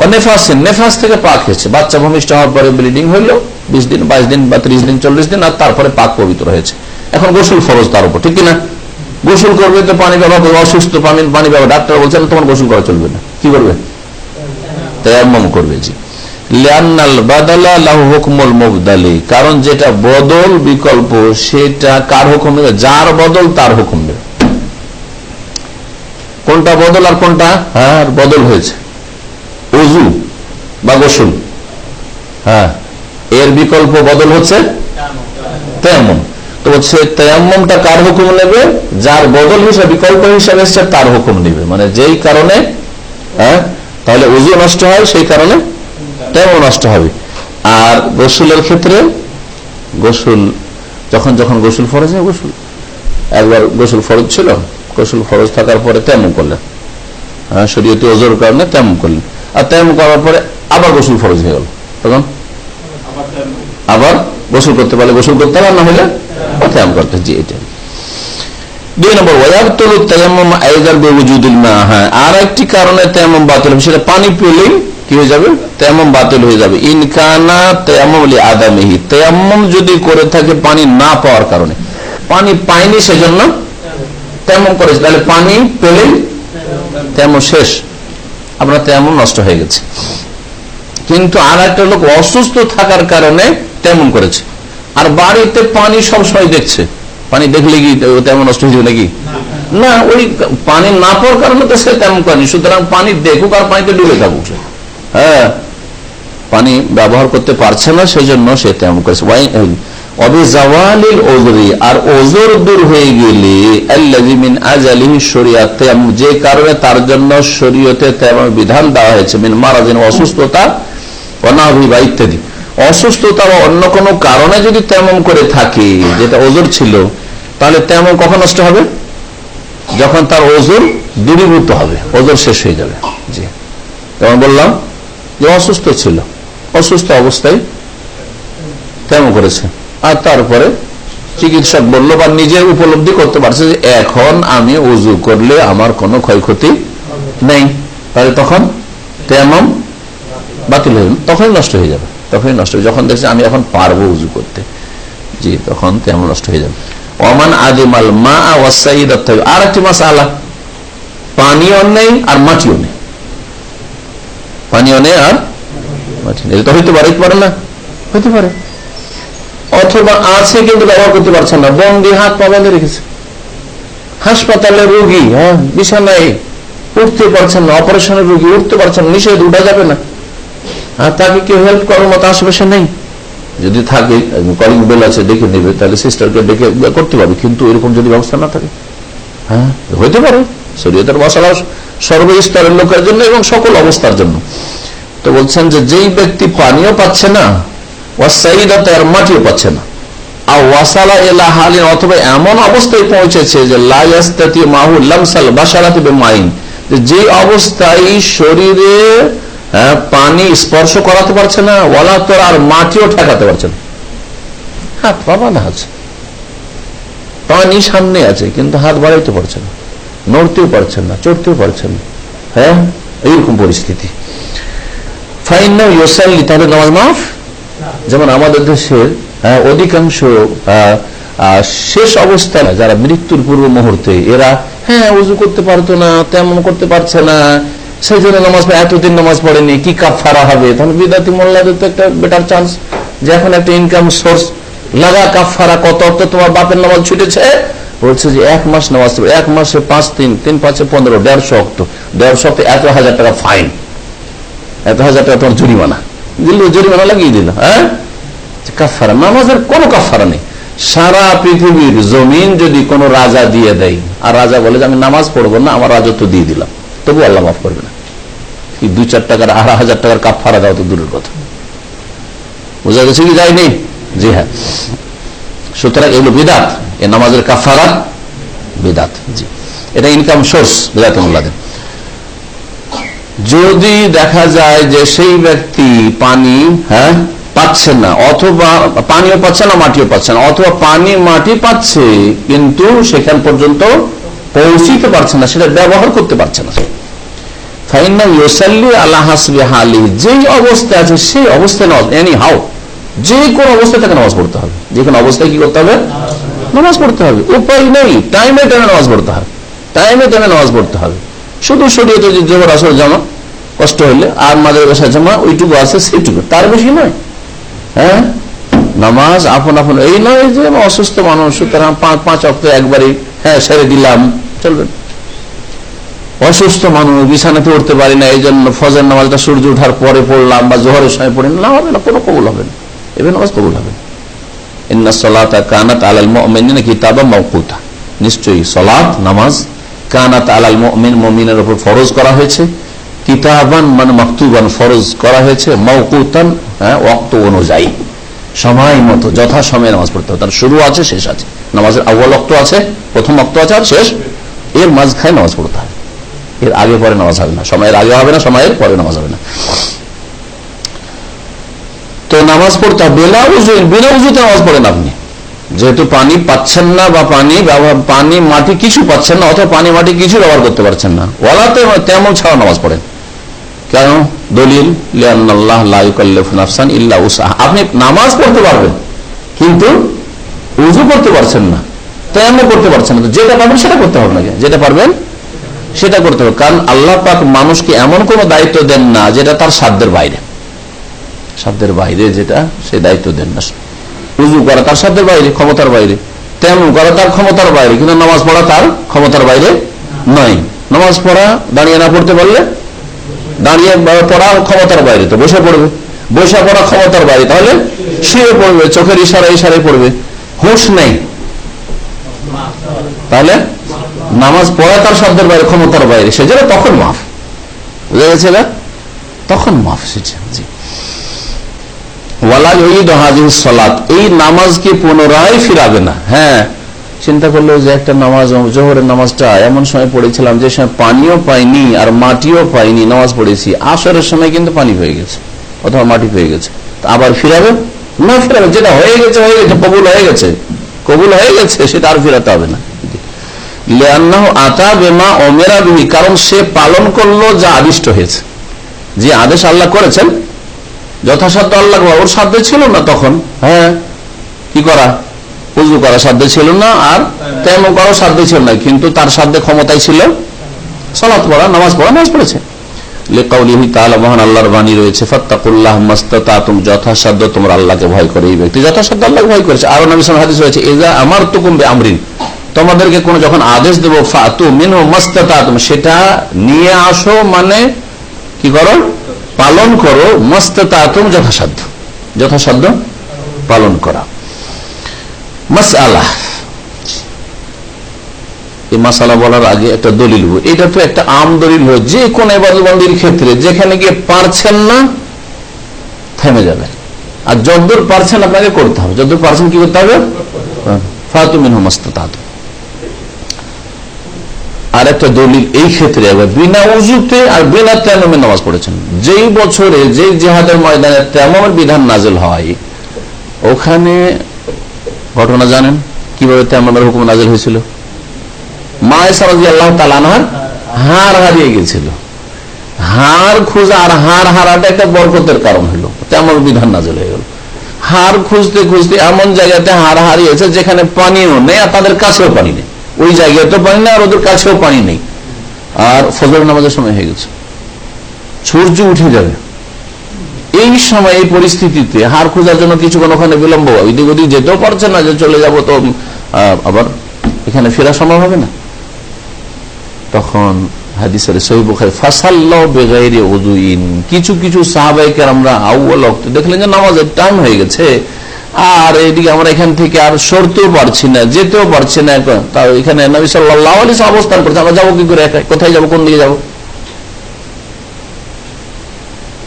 ও নেফাসিন, নেফাস থেকে পাক হয়েছে। বাচ্চা ভূমিষ্ঠ হওয়ার পরে ব্লিডিং হইল, বিশ দিন, বাইশ দিন বা ত্রিশ দিন, চল্লিশ দিন, আর তারপরে পাক পবিত্র হয়েছে। এখন গোসল ফরজ তার উপর, ঠিক কিনা? গোসল করবে তো পানি ব্যবহার করবে অসুস্থ, পানি পানি ব্যবহার ডাক্তার বলছেন তোমার গোসল করা চলবে না। কি করবে? তেয়াম্মম করবে, জি। কারণ যেটা বদল বিকল্প, সেটা কার হুকুম দেবে? যার বদল তার হুকুম দেবে। কোনটা বদল আর কোনটা? হ্যাঁ বদল হয়েছে। অজু বা গোসল। হ্যাঁ এর বিকল্প বদল হচ্ছে তেমন তো হচ্ছে তেমনটা কার হুকুম নেবে? যার বদল হিসাবে, বিকল্প হিসাবে তার হুকুম নেবে। মানে যেই কারণে হ্যাঁ? তাহলে উজু নষ্ট হয় সেই কারণে তেমন নষ্ট হবে? আর গোসলের ক্ষেত্রে গোসল যখন যখন গোসল ফরজ হয় গোসল। একবার গোসল ফরজ ছিল গোসল ফরজ থাকার পরে তেমন করলেন। হ্যাঁ শরীয়তে ওজোর কারণে তেমন করলেন। আর তেমন করার পরে আবার গোসল ফরজ হয়ে গেল। তখন? আবার গোসল করতে পারলে গোসল করতে আর না হলে তেমন করতে জি এটা দুই নম্বর ওয়াজাবতুল তায়াম্মুম আইদার বিওজুদিল মা আর একটি কারণে বাতিল সেটা পানি পেলেই কি হয়ে যাবে? বাতিল হয়ে যাবে। ইনকানা লি আদামিহি। যদি করে থাকে, পানি না পাওয়ার কারণে। পানি সেজন্য তেমন করেছে। তাহলে পানি পেলেই তেমন শেষ। আপনার তেমন নষ্ট হয়ে গেছে। কিন্তু আর একটা লোক অসুস্থ থাকার কারণে তেমন করেছে। আর বাড়িতে পানি সবসময় দেখছে। পানি দেখলে কি তেমন নষ্ট হয়ে যাবে নাকি? না, ওই পানি না পাওয়ার কারণে তো সে তেমন করেনি সুতরাং পানি দেখুক আর পানিতে ডুবে থাকুক হ্যাঁ পানি ব্যবহার করতে পারছে না সেই জন্য সে তেমন করেছে। আর ওজোর দূর গেলে, আল্লাযী আজালিহি শরিয়াত তেমন যে কারণে তার জন্য শরীয়তে তেমন বিধান দেওয়া হয়েছে মারাজিন অসুস্থতা ইত্যাদি। অসুস্থতা বা অন্য কোনো কারণে যদি তেমন করে থাকে, যেটা ওজোর ছিল, তাহলে তেমন কখন নষ্ট হবে? যখন তার ওজোর দূরীভূত হবে, ওজোর শেষ হয়ে যাবে। জি। যেমন বললাম যে অসুস্থ ছিল, অসুস্থ অবস্থায় তেমন করেছে। আর তারপরে চিকিৎসক বলল বা নিজে উপলব্ধি করতে পারছে যে এখন আমি উজু করলে আমার কোনো ক্ষয়ক্ষতি নেই। তাহলে তখন তেমন বাতিল হয়ে। তখনই নষ্ট হয়ে যাবে। তখনই নষ্ট হয়ে যখন দেখছে আমি এখন পারব উজু করতে জি তখন তেমন নষ্ট হয়ে যাবে। ওমান আদিমাল মা ওয়াসাইদ আর একটি মাস আলা পানিও নেই আর মাটিও নেই। পানিও নেই আর মাটি নেই। এটা হইতে পারে পারে না? হইতে পারে। অথবা আছে কিন্তু ব্যবহার করতে পারছে না। বন্দি হাত পা বেঁধে রেখেছে। হাসপাতালে রোগী হ্যাঁ বিছানায় উঠতে পারছেন না অপারেশনের রোগী উঠতে পারছেন না নিষেধ উঠা যাবে না। আর তাকে কেউ হেল্প করার মতো আশেপাশে নেই। যদি থাকে কলিং বেল আছে ডেকে নেবে তাহলে সিস্টারকে ডেকে করতে পারবে কিন্তু এরকম যদি ব্যবস্থা না থাকে হ্যাঁ হইতে পারে। শরীয়তের মশলা সর্বস্তরের লোকের জন্য এবং সকল অবস্থার জন্য। তো বলছেন যে যেই ব্যক্তি পানিও পাচ্ছে না ওয়াসাইদা তার মাটিও পাচ্ছে না। আর ওয়াসালা এলা অথবা এমন অবস্থায় পৌঁছেছে যে লাইয়াস্তাতি মাহু লামসাল বেমাইন। যে অবস্থায় শরীরে হ্যাঁ, পানি স্পর্শ করাতে পারছে না ওয়ালা তোর আর মাটিও ঠেকাতে পারছে না। হাত পা বাঁধা আছে। পানি সামনে আছে কিন্তু হাত বাড়াইতে পারছে না নড়তেও পারছেন না চড়তেও পারছেন না। হ্যাঁ এইরকম পরিস্থিতি। তাহলে নামাজ মাফ? যেমন আমাদের দেশের অধিকাংশ আহ, আহ, শেষ অবস্থায় যারা মৃত্যুর পূর্ব মুহূর্তে এরা হ্যাঁ উজু করতে পারতো না তেমন করতে পারছে না সেই জন্য নামাজ পড়ে, এতদিন নামাজ পড়েনি, কি কাপ ফারা হবে? তখন বিদাতি মোল্লাদের তো একটা বেটার চান্স যে এখন একটা ইনকাম সোর্স লাগা কাপ ফারা কত অর্থ তোমার বাপের নামাজ ছুটেছে? বলছে যে এক মাস নামাজ। এক মাসে পাঁচ তিন তিন পাঁচে পনেরো, দেড়শো অক্ট দেড়শো অক্ট এত হাজার টাকা ফাইন এত হাজার টাকা তোমার জরিমানা। দিল, জরিমানা লাগিয়ে দিল হ্যাঁ? কাফারা নামাজের কোনো কাফারা নেই। সারা পৃথিবীর জমিন যদি কোনো রাজা দিয়ে দেয়, আর রাজা বলে যে আমি নামাজ পড়ব না, আমার রাজত্ব দিয়ে দিলাম। তবু আল্লাহ মাফ করবে না দুই চার টাকার আড়াই হাজার টাকার কাফারা দাও তো দূরের কথা বোঝা গেছে কি যায়নি জি হ্যাঁ। সুতরাং এগুলো বিদাত। এ নামাজের কাফারা বিদাত। জি। এটা ইনকাম সোর্স বিদাত যদি দেখা যায় যে সেই ব্যক্তি পানি হ্যাঁ পাচ্ছে না, অথবা পানিও পাচ্ছে না, মাটিও পাচ্ছে না, অথবা পানি, মাটি পাচ্ছে, কিন্তু সেখান পর্যন্ত পৌঁছিতে পারছে না, সেটা ব্যবহার করতে পারছে না। যেই অবস্থায় আছে, সেই অবস্থায় নামাজ এনি হাও যে অবস্থায় তাকে নামাজ পড়তে হবে। যে কোনো অবস্থায় কি করতে হবে? নামাজ পড়তে হবে। উপায় নেই টাইমে টাইমে নামাজ পড়তে হবে। টাইমে টাইমে নামাজ পড়তে হবে। শুধু শরীয়তে যে জবর আসর জামা, কষ্ট হলে আর মাদের বসা জামা, ওইটুকু আছে, সেইটুকু। তার বেশি নয়। হ্যাঁ? নামাজ আপন আপন, এই নয় যে, অসুস্থ মানুষ, সুতরাং পাঁচ পাঁচ অক্ট একবারে হ্যাঁ সেরে দিলাম, চলবে না। অসুস্থ মানুষ, বিছানাতে উঠতে পারি না এই জন্য ফজর নামাজটা সূর্য উঠার পরে পড়লাম বা জোহরের সময় পড়ি, না, হবে না, কোনো কবুল হবে না। নামাজ কবুল হবে সলাতা কানাত আলাল নিশ্চয়ই সলাত নামাজ কানাত আলাল উপর ফরজ করা হয়েছে। কিতাবান মানে মাকতুবান, ফরজ করা হয়েছে, মাওকুতান হ্যাঁ ওয়াক্ত অনুযায়ী। সময় মতো, যথা সময়ে নামাজ পড়তে হবে। তার শুরু আছে, শেষ আছে। নামাজের আউ্বাল অক্ত আছে, প্রথম অক্ত আছে আর শেষ। এর মাঝখানে নামাজ পড়তে হবে। এর আগে পরে নামাজ হবে না। সময়ের আগে হবে না, সময়ের পরে নামাজ হবে না। তো নামাজ পড়তে বেলা উজু বিনা উজুতে নামাজ পড়েন আপনি। যেহেতু পানি পাচ্ছেন না বা পানি পানি, মাটি কিছু পাচ্ছেন না, অথবা পানি, মাটি কিছু ব্যবহার করতে পারছেন না। ওলাতে তেমন ছাড়া নামাজ পড়েন। কেন? দলিল ইল্লা উসাহ আপনি নামাজ পড়তে পারবেন, কিন্তু উজু করতে পারছেন না। তেমন করতে পারছেন না। যেটা পারবেন সেটা করতে হবে না। যেটা পারবেন সেটা করতে হবে। কারণ আল্লাহ পাক মানুষকে এমন কোন দায়িত্ব দেন না যেটা তার সাধ্যের বাইরে। সাধ্যের বাইরে যেটা সে দায়িত্ব দেন না। উজু করা তার সাধ্যের বাইরে, ক্ষমতার বাইরে। তেমন করা তার ক্ষমতার বাইরে, কিন্তু নামাজ পড়া তার ক্ষমতার বাইরে নয়। নামাজ পড়া, দাঁড়িয়ে না পড়তে পারলে দাঁড়িয়ে পড়া ক্ষমতার বাইরে তো বসে পড়বে। বসে পড়া ক্ষমতার বাইরে, তাহলে শুয়ে পড়বে, চোখের ইশারা ইশারে পড়বে। হুঁশ নেই। তাহলে নামাজ পড়া তার শব্দের বাইরে, ক্ষমতার বাইরে। সেজন্য তখন মাফ। বুঝা গেছে তখন মাফ সেটা এই নামাজকে পুনরায় ফিরাবে না? হ্যাঁ। চিন্তা করল যে একটা নামাজ, জোহরের নামাজটা এমন সময় পড়েছিলাম যে সময় পানিও পাইনি আর মাটিও পাইনি। নামাজ পড়েছি। আসরের সময় কিন্তু পানি হয়ে গেছে। অথবা মাটি হয়ে গেছে। আবার ফিরাবে? না ফিরাবে। যেটা হয়ে গেছে হয়ে গেছে, কবুল হয়ে গেছে। কবুল হয়ে গেছে, সেটা আর ফিরাতে হবে না আতা বেমা অমেরা বিহি কারণ সে পালন করল যা আদিষ্ট হয়েছে। যে আদেশ আল্লাহ করেছেন, যথাসাধ্য আল্লাহ ওর সাধ্য ছিল না তখন। হ্যাঁ কি করা? উজু করা সাধ্য ছিল না, আর তেমন করার সাধ্য ছিল না, কিন্তু তার সাধ্য ক্ষমতাই ছিল। সলাৎ পড়া, নামাজ পড়া, নামাজ পড়েছে। যথাসাধ্য তোমরা আল্লাহকে ভয় করে। এই ব্যক্তি যথাসাধ্য আল্লাহ ভয় করেছে। আরও নবী হাদিস রয়েছে এজা আমার তো কমবে আমরিন তোমাদেরকে কোন যখন আদেশ দেবো ফাতু মিন মস্তাতুম সেটা নিয়ে আসো মানে কি করো? পালন করো। মস্তাতুম যথাসাধ্য। যথাসাধ্য পালন করা। মাস আল্লাহ এই মাসালা বলার আগে একটা দলিল এটা তো একটা আম দলিল হয়। যে কোন এবাদবন্দির ক্ষেত্রে যেখানে গিয়ে পারছেন না থেমে যাবে। আর যদ্দূর পারছেন আপনাকে করতে হবে। যদ্দূর পারছেন কি করতে হবে? ফাতুমিন মস্তাত আর একটা দলিল এই ক্ষেত্রে বিনা উজুতে আর বিনা তেমমে নামাজ পড়েছেন। যেই বছরে যেই জেহাদের ময়দানে তেমমের বিধান নাজেল হয়, ওখানে ঘটনা জানেন? কীভাবে তেমমের হুকুম নাজেল হয়েছিল? আল্লাহ হারিয়ে গেছিল আর হার হারাটা একটা কারণ হলো। তেমন বিধান হয়ে গেল। খুঁজতে খুঁজতে এমন জায়গাতে হার হারিয়েছে যেখানে পানিও নেই আর তাদের কাছেও পানি নেই। ওই জায়গায় তো পানি নেই আর ওদের কাছেও পানি নেই। আর ফজর নামাজের সময় হয়ে গেছে। সূর্য উঠে যাবে। এই সময়, এই পরিস্থিতিতে হার খোঁজার জন্য কিছুক্ষণ ওখানে বিলম্ব ওইদিক ওদিক যেতেও পারছে না যে চলে যাব তো আবার এখানে ফেরা সম্ভব হবে না। তখন কিছু কিছু সাহাবাইকে আমরা আউ্ল দেখলেন যে নামাজের টাইম হয়ে গেছে। আর এদিকে আমরা এখান থেকে আর সরতেও পারছি না, যেতেও পারছি না এখন। তাও এখানে নবী অবস্থান করছে আমরা যাব কি করে কোথায় যাব, কোন দিকে যাব?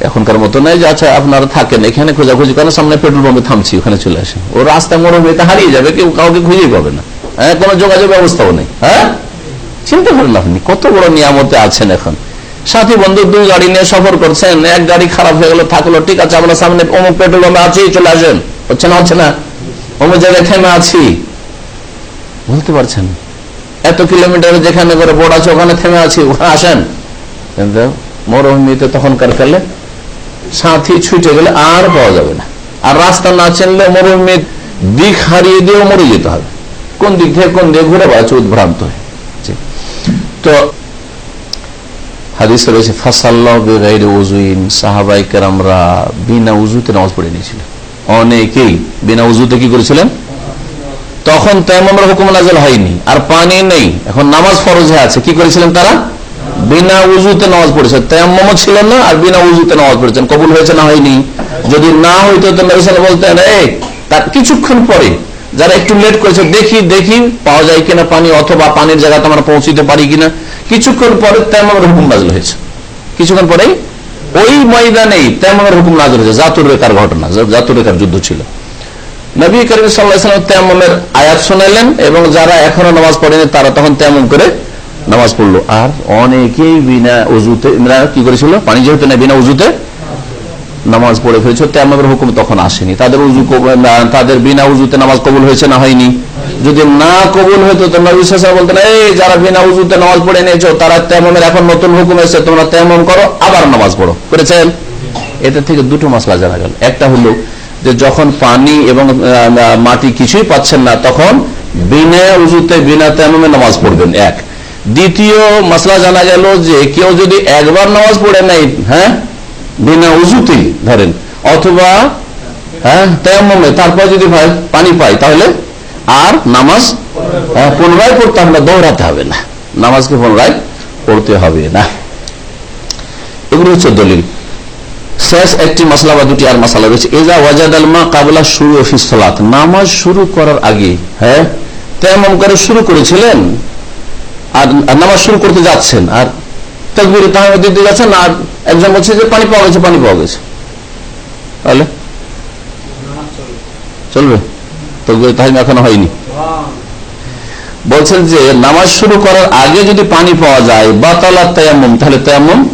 এখনকার মতো নয় যে আচ্ছা আপনারা থাকেন, এখানে খোঁজাখুঁজি করেন, সামনে পেট্রোল পাম্পে থামছি, ওখানে চলে আসেন। ও রাস্তা মরুভূমিতে হারিয়ে যাবে, কেউ কাউকে খুঁজেই পাবে না। হ্যাঁ কোনো যোগাযোগ ব্যবস্থাও নেই। হ্যাঁ? চিন্তা করেন আপনি, কত বড় নিয়ামতে আছেন এখন। সাথী বন্ধু, দুই গাড়ি নিয়ে সফর করছেন, এক গাড়ি খারাপ হয়ে গেল, থাকল, ঠিক আছে, আমরা সামনে অমুক পেট্রোল পাম্পে আছি, চলে আসেন। হচ্ছে না হচ্ছে না অমুক জায়গায় থেমে আছি। বলতে পারছেন এত কিলোমিটার যেখানে করে বোর্ড আছে, ওখানে থেমে আছি, ওখানে আসেন। কিন্তু মরুভূমিতে তখনকার কালে সাথী ছুটে গেলে আর পাওয়া যাবে না। আর রাস্তা না চিনলে মরুভূমির দিক হারিয়ে দিয়েও মরে যেতে হবে। কোন দিক থেকে কোন দিকে ঘুরে বেড়াচ্ছে উদ্ভ্রান্ত হয়ে। তো হাদিসে রয়েছে, ফাসাল্লাহ সাহাবাইকার আমরা বিনা উজুতে নামাজ পড়ে নিয়েছিল। অনেকেই বিনা উজুতে কি করেছিলেন? তখন তেমন হুকুম নাজল হয়নি, আর পানি নেই। এখন নামাজ ফরজ হয়ে আছে, কি করেছিলেন তারা? বিনা উজুতে নামাজ পড়েছে। তেমন ছিলেন না, আর বিনা উজুতে নামাজ পড়েছেন। কবুল হয়েছে না হয়নি? যদি না হইতো, তো বলতেন এই তার কিছুক্ষণ পরে যারা একটু লেট করেছে, দেখি দেখি, পাওয়া যায় কিনা পানি, অথবা পানির জায়গাতে আমরা পৌঁছিতে পারি কিনা। কিছুক্ষণ পরে তেমন হুকুম নাজল হয়েছে। কিছুক্ষণ পরেই ওই ময়দানেই তেমন হুকুম না হয়েছে, জাতুর রেখার ঘটনা জাতুর রেখার যুদ্ধ ছিল। নবী করিম সাল্লাহাম তেমনের আয়াত শোনালেন এবং যারা এখনও নামাজ পড়েনি, তারা তখন তেমন করে নামাজ পড়ল। আর অনেকেই বিনা উজুতে কি করেছিল? পানি যেহেতু না বিনা উজুতে নামাজ পড়ে ফেলেছে তেমনের হুকুম তখন আসেনি। তাদের উজু তাদের বিনা উজুতে নামাজ কবুল হয়েছে না হয়নি। যদি না কবুল হইতো তো নবী বলতেন, এই যারা বিনা উজুতে নামাজ পড়ে নিয়েছো, তারা তেমনের এখন নতুন হুকুম এসে তোমরা তেমন করো, আবার নামাজ পড়ো। করেছেন? এটা থেকে দুটো মশলা জানা গেল। একটা হলো যে যখন পানি এবং মাটি কিছুই পাচ্ছেন না, তখন বিনা উজুতে, বিনা তেমনে নামাজ পড়বেন, এক। দ্বিতীয় মশলা জানা গেল যে কেউ যদি একবার নামাজ পড়ে নেই হ্যাঁ বিনা উজুতেই ধরেন। অথবা হ্যাঁ তেমনে তারপর যদি ভাই পানি পাই তাহলে আর নামাজ হ্যাঁ, পুনরায় পড়তে না দৌড়াতে হবে না। নামাজকে পুনরায় পড়তে হবে না। এগুলো হচ্ছে দলিল। শেষ একটি মশলা বা দুটি আর মশলা রয়েছে। এজা ওয়াজাদ আলমা কাবলা শুরু অফিসলাত নামাজ শুরু করার আগে হ্যাঁ তেমন করে শুরু করেছিলেন আর নামাজ শুরু করতে যাচ্ছেন আর তকবির তাহলে দিতে যাচ্ছেন না একজন বলছে যে পানি পাওয়া গেছে, পানি পাওয়া গেছে। তাহলে? চলবে? তকবির তাহলে এখনও হয়নি। বলছেন যে, নামাজ শুরু করার আগে যদি পানি পাওয়া যায় বা তালা তেমন তাহলে তেমন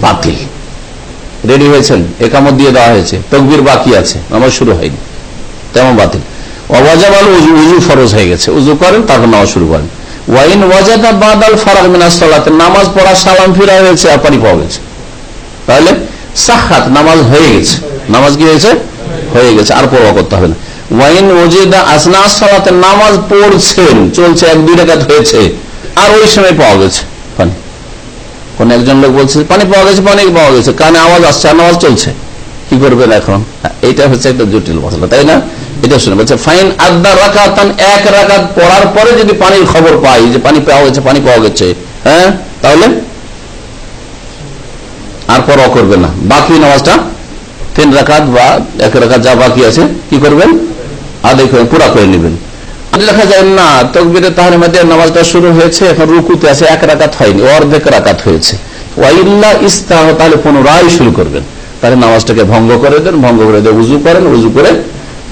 বাতিল। রেডি হয়েছেন? একামত দিয়ে দেওয়া হয়েছে। তকবির বাকি আছে, নামাজ শুরু হয়নি। তেমন বাতিল। অবাজাব আল উজু ফরজ হয়ে গেছে। উজু করেন, তারপর নামাজ শুরু করেন। ওয়াইন ওয়াজাদা বাদাল সালাতে নামাজ পড়া সালাম ফিরা হয়েছে পাওয়া গেছে। তাহলে সাক্ষাৎ নামাজ হয়ে গেছে। নামাজ কি হয়েছে? হয়ে গেছে আর পড়া করতে হবে না। ওয়াইন ওজেদা আসনা নামাজ পড়ছেন চলছে এক দুই রেখাত হয়েছে আর ওই সময় পাওয়া গেছে পানি। কোন একজন লোক বলছে পানি পাওয়া গেছে পানি পাওয়া গেছে কানে আওয়াজ আসছে নামাজ চলছে। কি করবেন এখন? হ্যাঁ, এইটা হচ্ছে একটা জটিল মশলা তাই না? এটা শুনে বলছে, ফাইন আদা রাকাতান, এক রাকাত পড়ার পরে যদি পানির খবর পাই, যে পানি পাওয়া গেছে, পানি পাওয়া গেছে হ্যাঁ? তাহলে? আর পর করবে না। বাকি নামাজটা তিন রাকাত বা এক রাকাত যা বাকি আছে, কি করবেন? আদায় পুরা করে নেবেন। দেখা যায় না তাহলে নামাজটা শুরু হয়েছে, এখন রুকুতে আছে, এক রাকাত হয়নি, অর্ধেক রাকাত হয়েছে। ওয়াইল্লা ইস্তাহ, তাহলে পুনরায় শুরু করবেন। তাহলে নামাজটাকে ভঙ্গ করে দেন, ভঙ্গ করে দিয়ে উজু করেন উজু করে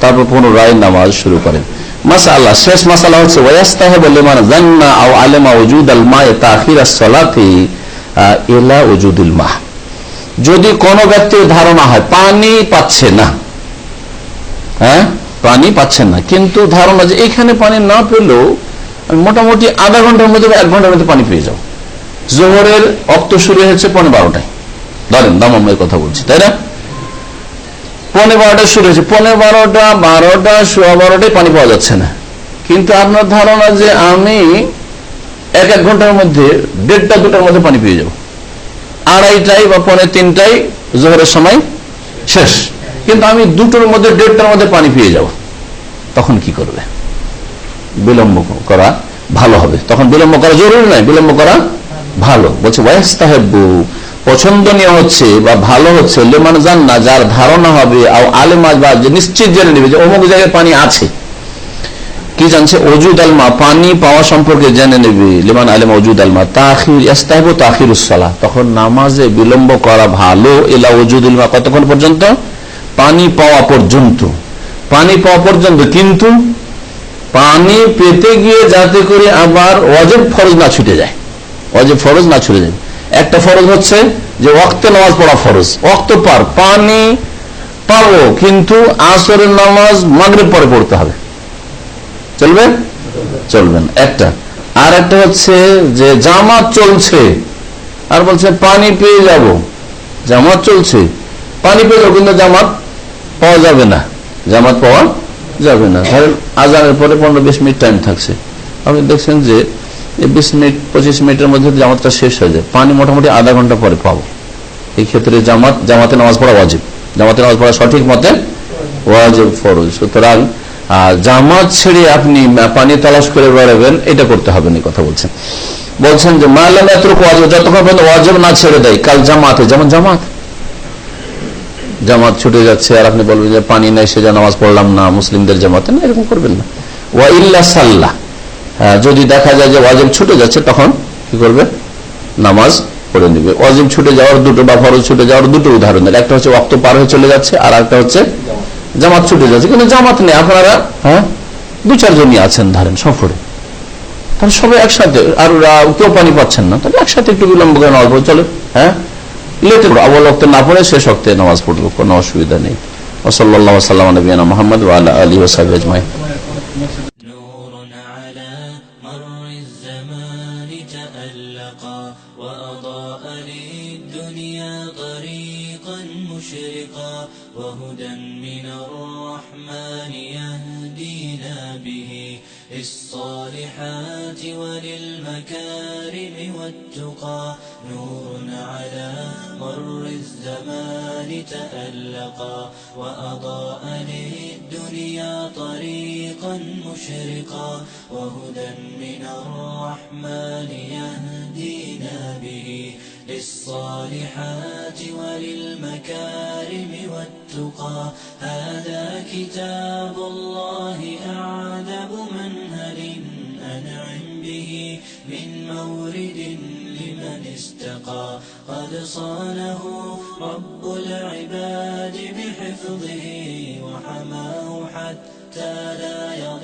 তারপর পুনরায় নামাজ শুরু করেন। মাসাল্লাহ, শেষ মাসালা হচ্ছে, ওয়াস্তাহেব লিমান জান্না আও আলেমা ওজুদ আল সলাতি এলা ওজুদুল মাহ। যদি কোনো ব্যক্তির ধারণা হয়, পানি পাচ্ছে না হ্যাঁ? পানি পাচ্ছেন না, কিন্তু ধারণা যে এখানে পানি না পেলেও মোটামুটি আধা ঘণ্টার মধ্যে এক ঘণ্টার মধ্যে পানি পেয়ে যাও জোহরের অক্ত শুরু হয়েছে পনেরো বারোটায়। ধরেন দামের কথা বলছি, তাই না? পনেরো বারোটা শুরু হয়েছে। পনেরো বারোটা বারোটা, সোয়া বারোটায় পানি পাওয়া যাচ্ছে না। কিন্তু আপনার ধারণা যে আমি এক এক ঘণ্টার মধ্যে, দেড়টা দুটার মধ্যে পানি পেয়ে যাব। আড়াইটাই বা পনেরো তিনটাই জোহরের সময় শেষ। কিন্তু আমি দুটোর মধ্যে, দেড়টার মধ্যে পানি পেয়ে যাব। তখন কি করবে? বিলম্ব করা ভালো হবে। তখন বিলম্ব করা জরুরি নয়, বিলম্ব করা ভালো। বলছে, ওয়াস্তাহেব্বু পছন্দনীয় হচ্ছে বা ভালো হচ্ছে লেমান জান না, যার ধারণা হবে আলেমাজ বা নিশ্চিত জেনে নেবে যে অমুক জায়গায় পানি আছে। কি জানছে? অজুদ আলমা, পানি পাওয়া সম্পর্কে জেনে নেবে। লেমান আলেম অজুদ আলমা তাহির তাহির তখন নামাজে বিলম্ব করা ভালো এলা অজুদ আলমা কতক্ষণ পর্যন্ত? পানি পাওয়া পর্যন্ত। পানি পাওয়া পর্যন্ত কিন্তু পানি পেতে গিয়ে যাতে করে আবার অজেব ফরজ না ছুটে যায়। অজেব ফরজ না ছুটে যায়। একটা ফরজ হচ্ছে যে অক্তে নামাজ পড়া ফরজ। অক্ত পার, পানি পাবো, কিন্তু আসরের নামাজ মাগরের পরে পড়তে হবে। চলবে? চলবেন একটা। আর একটা হচ্ছে যে জামাত চলছে, আর বলছে পানি পেয়ে যাব। জামাত চলছে। পানি পেয়ে যাব কিন্তু জামাত পাওয়া যাবে না। জামাত পাওয়া যাবে না। ধরেন আজানের পরে পনেরো বিশ মিনিট টাইম থাকছে। আপনি দেখছেন যে বিশ মিনিট, পঁচিশ মিনিটের মধ্যে জামাতটা শেষ হয়ে যায়। পানি মোটামুটি আধা ঘণ্টা পরে পাবো। এই ক্ষেত্রে জামাত, জামাতে নামাজ পড়া ওয়াজিব। জামাতে নামাজ পড়া সঠিক মতে ওয়াজিব, ফরজ। সুতরাং জামাত ছেড়ে আপনি পানি তালাশ করে বেড়াবেন এটা করতে হবে না কথা বলছেন। বলছেন যে মালাম এত ওয়াজিব, যতক্ষণ পর্যন্ত ওয়াজিব না ছেড়ে দেয়, কাল জামাতে যেমন জামাত। জামাত ছুটে যাচ্ছে, আর আপনি বলবেন যে, পানি নাই সে নামাজ পড়লাম না, মুসলিমদের জামাতে না, এরকম করবেন না। ওয়া ইল্লা সাল্লাহ যদি দেখা যায় যে ওয়াজিব ছুটে যাচ্ছে, তখন কি করবে? নামাজ পড়ে নিবে। ওয়াজিব ছুটে যাওয়ার দুটো বা ফরজ ছুটে যাওয়ার দুটো উদাহরণ দেন। একটা হচ্ছে ওক্ত পার হয়ে চলে যাচ্ছে, আর একটা হচ্ছে জামাত ছুটে যাচ্ছে। কিন্তু জামাত নেই। আপনারা হ্যাঁ? দু চারজনই আছেন, ধরেন, সফরে। তাহলে সবাই একসাথে, আর কেউ পানি পাচ্ছেন না। তাহলে একসাথে একটু বিলম্ব করে নামাজ পড়ে, চলে হ্যাঁ? লেটে পড়ো আবল অক্ত না পড়ে শেষ অক্তে নামাজ পড়ব কোনো অসুবিধা নেই। ওসল্লাহ সাল্লাম নবীনা মোহাম্মদ আলী ওসাহ আজমাই تألقا وأضاء للدنيا طريقا مشرقا وهدى من الرحمن يهدينا به للصالحات وللمكارم والتقى. هذا كتاب الله أعذب منهل أنعم به من مورد استقى. قد صانه رب العباد بحفظه وحماه حتى لا يضل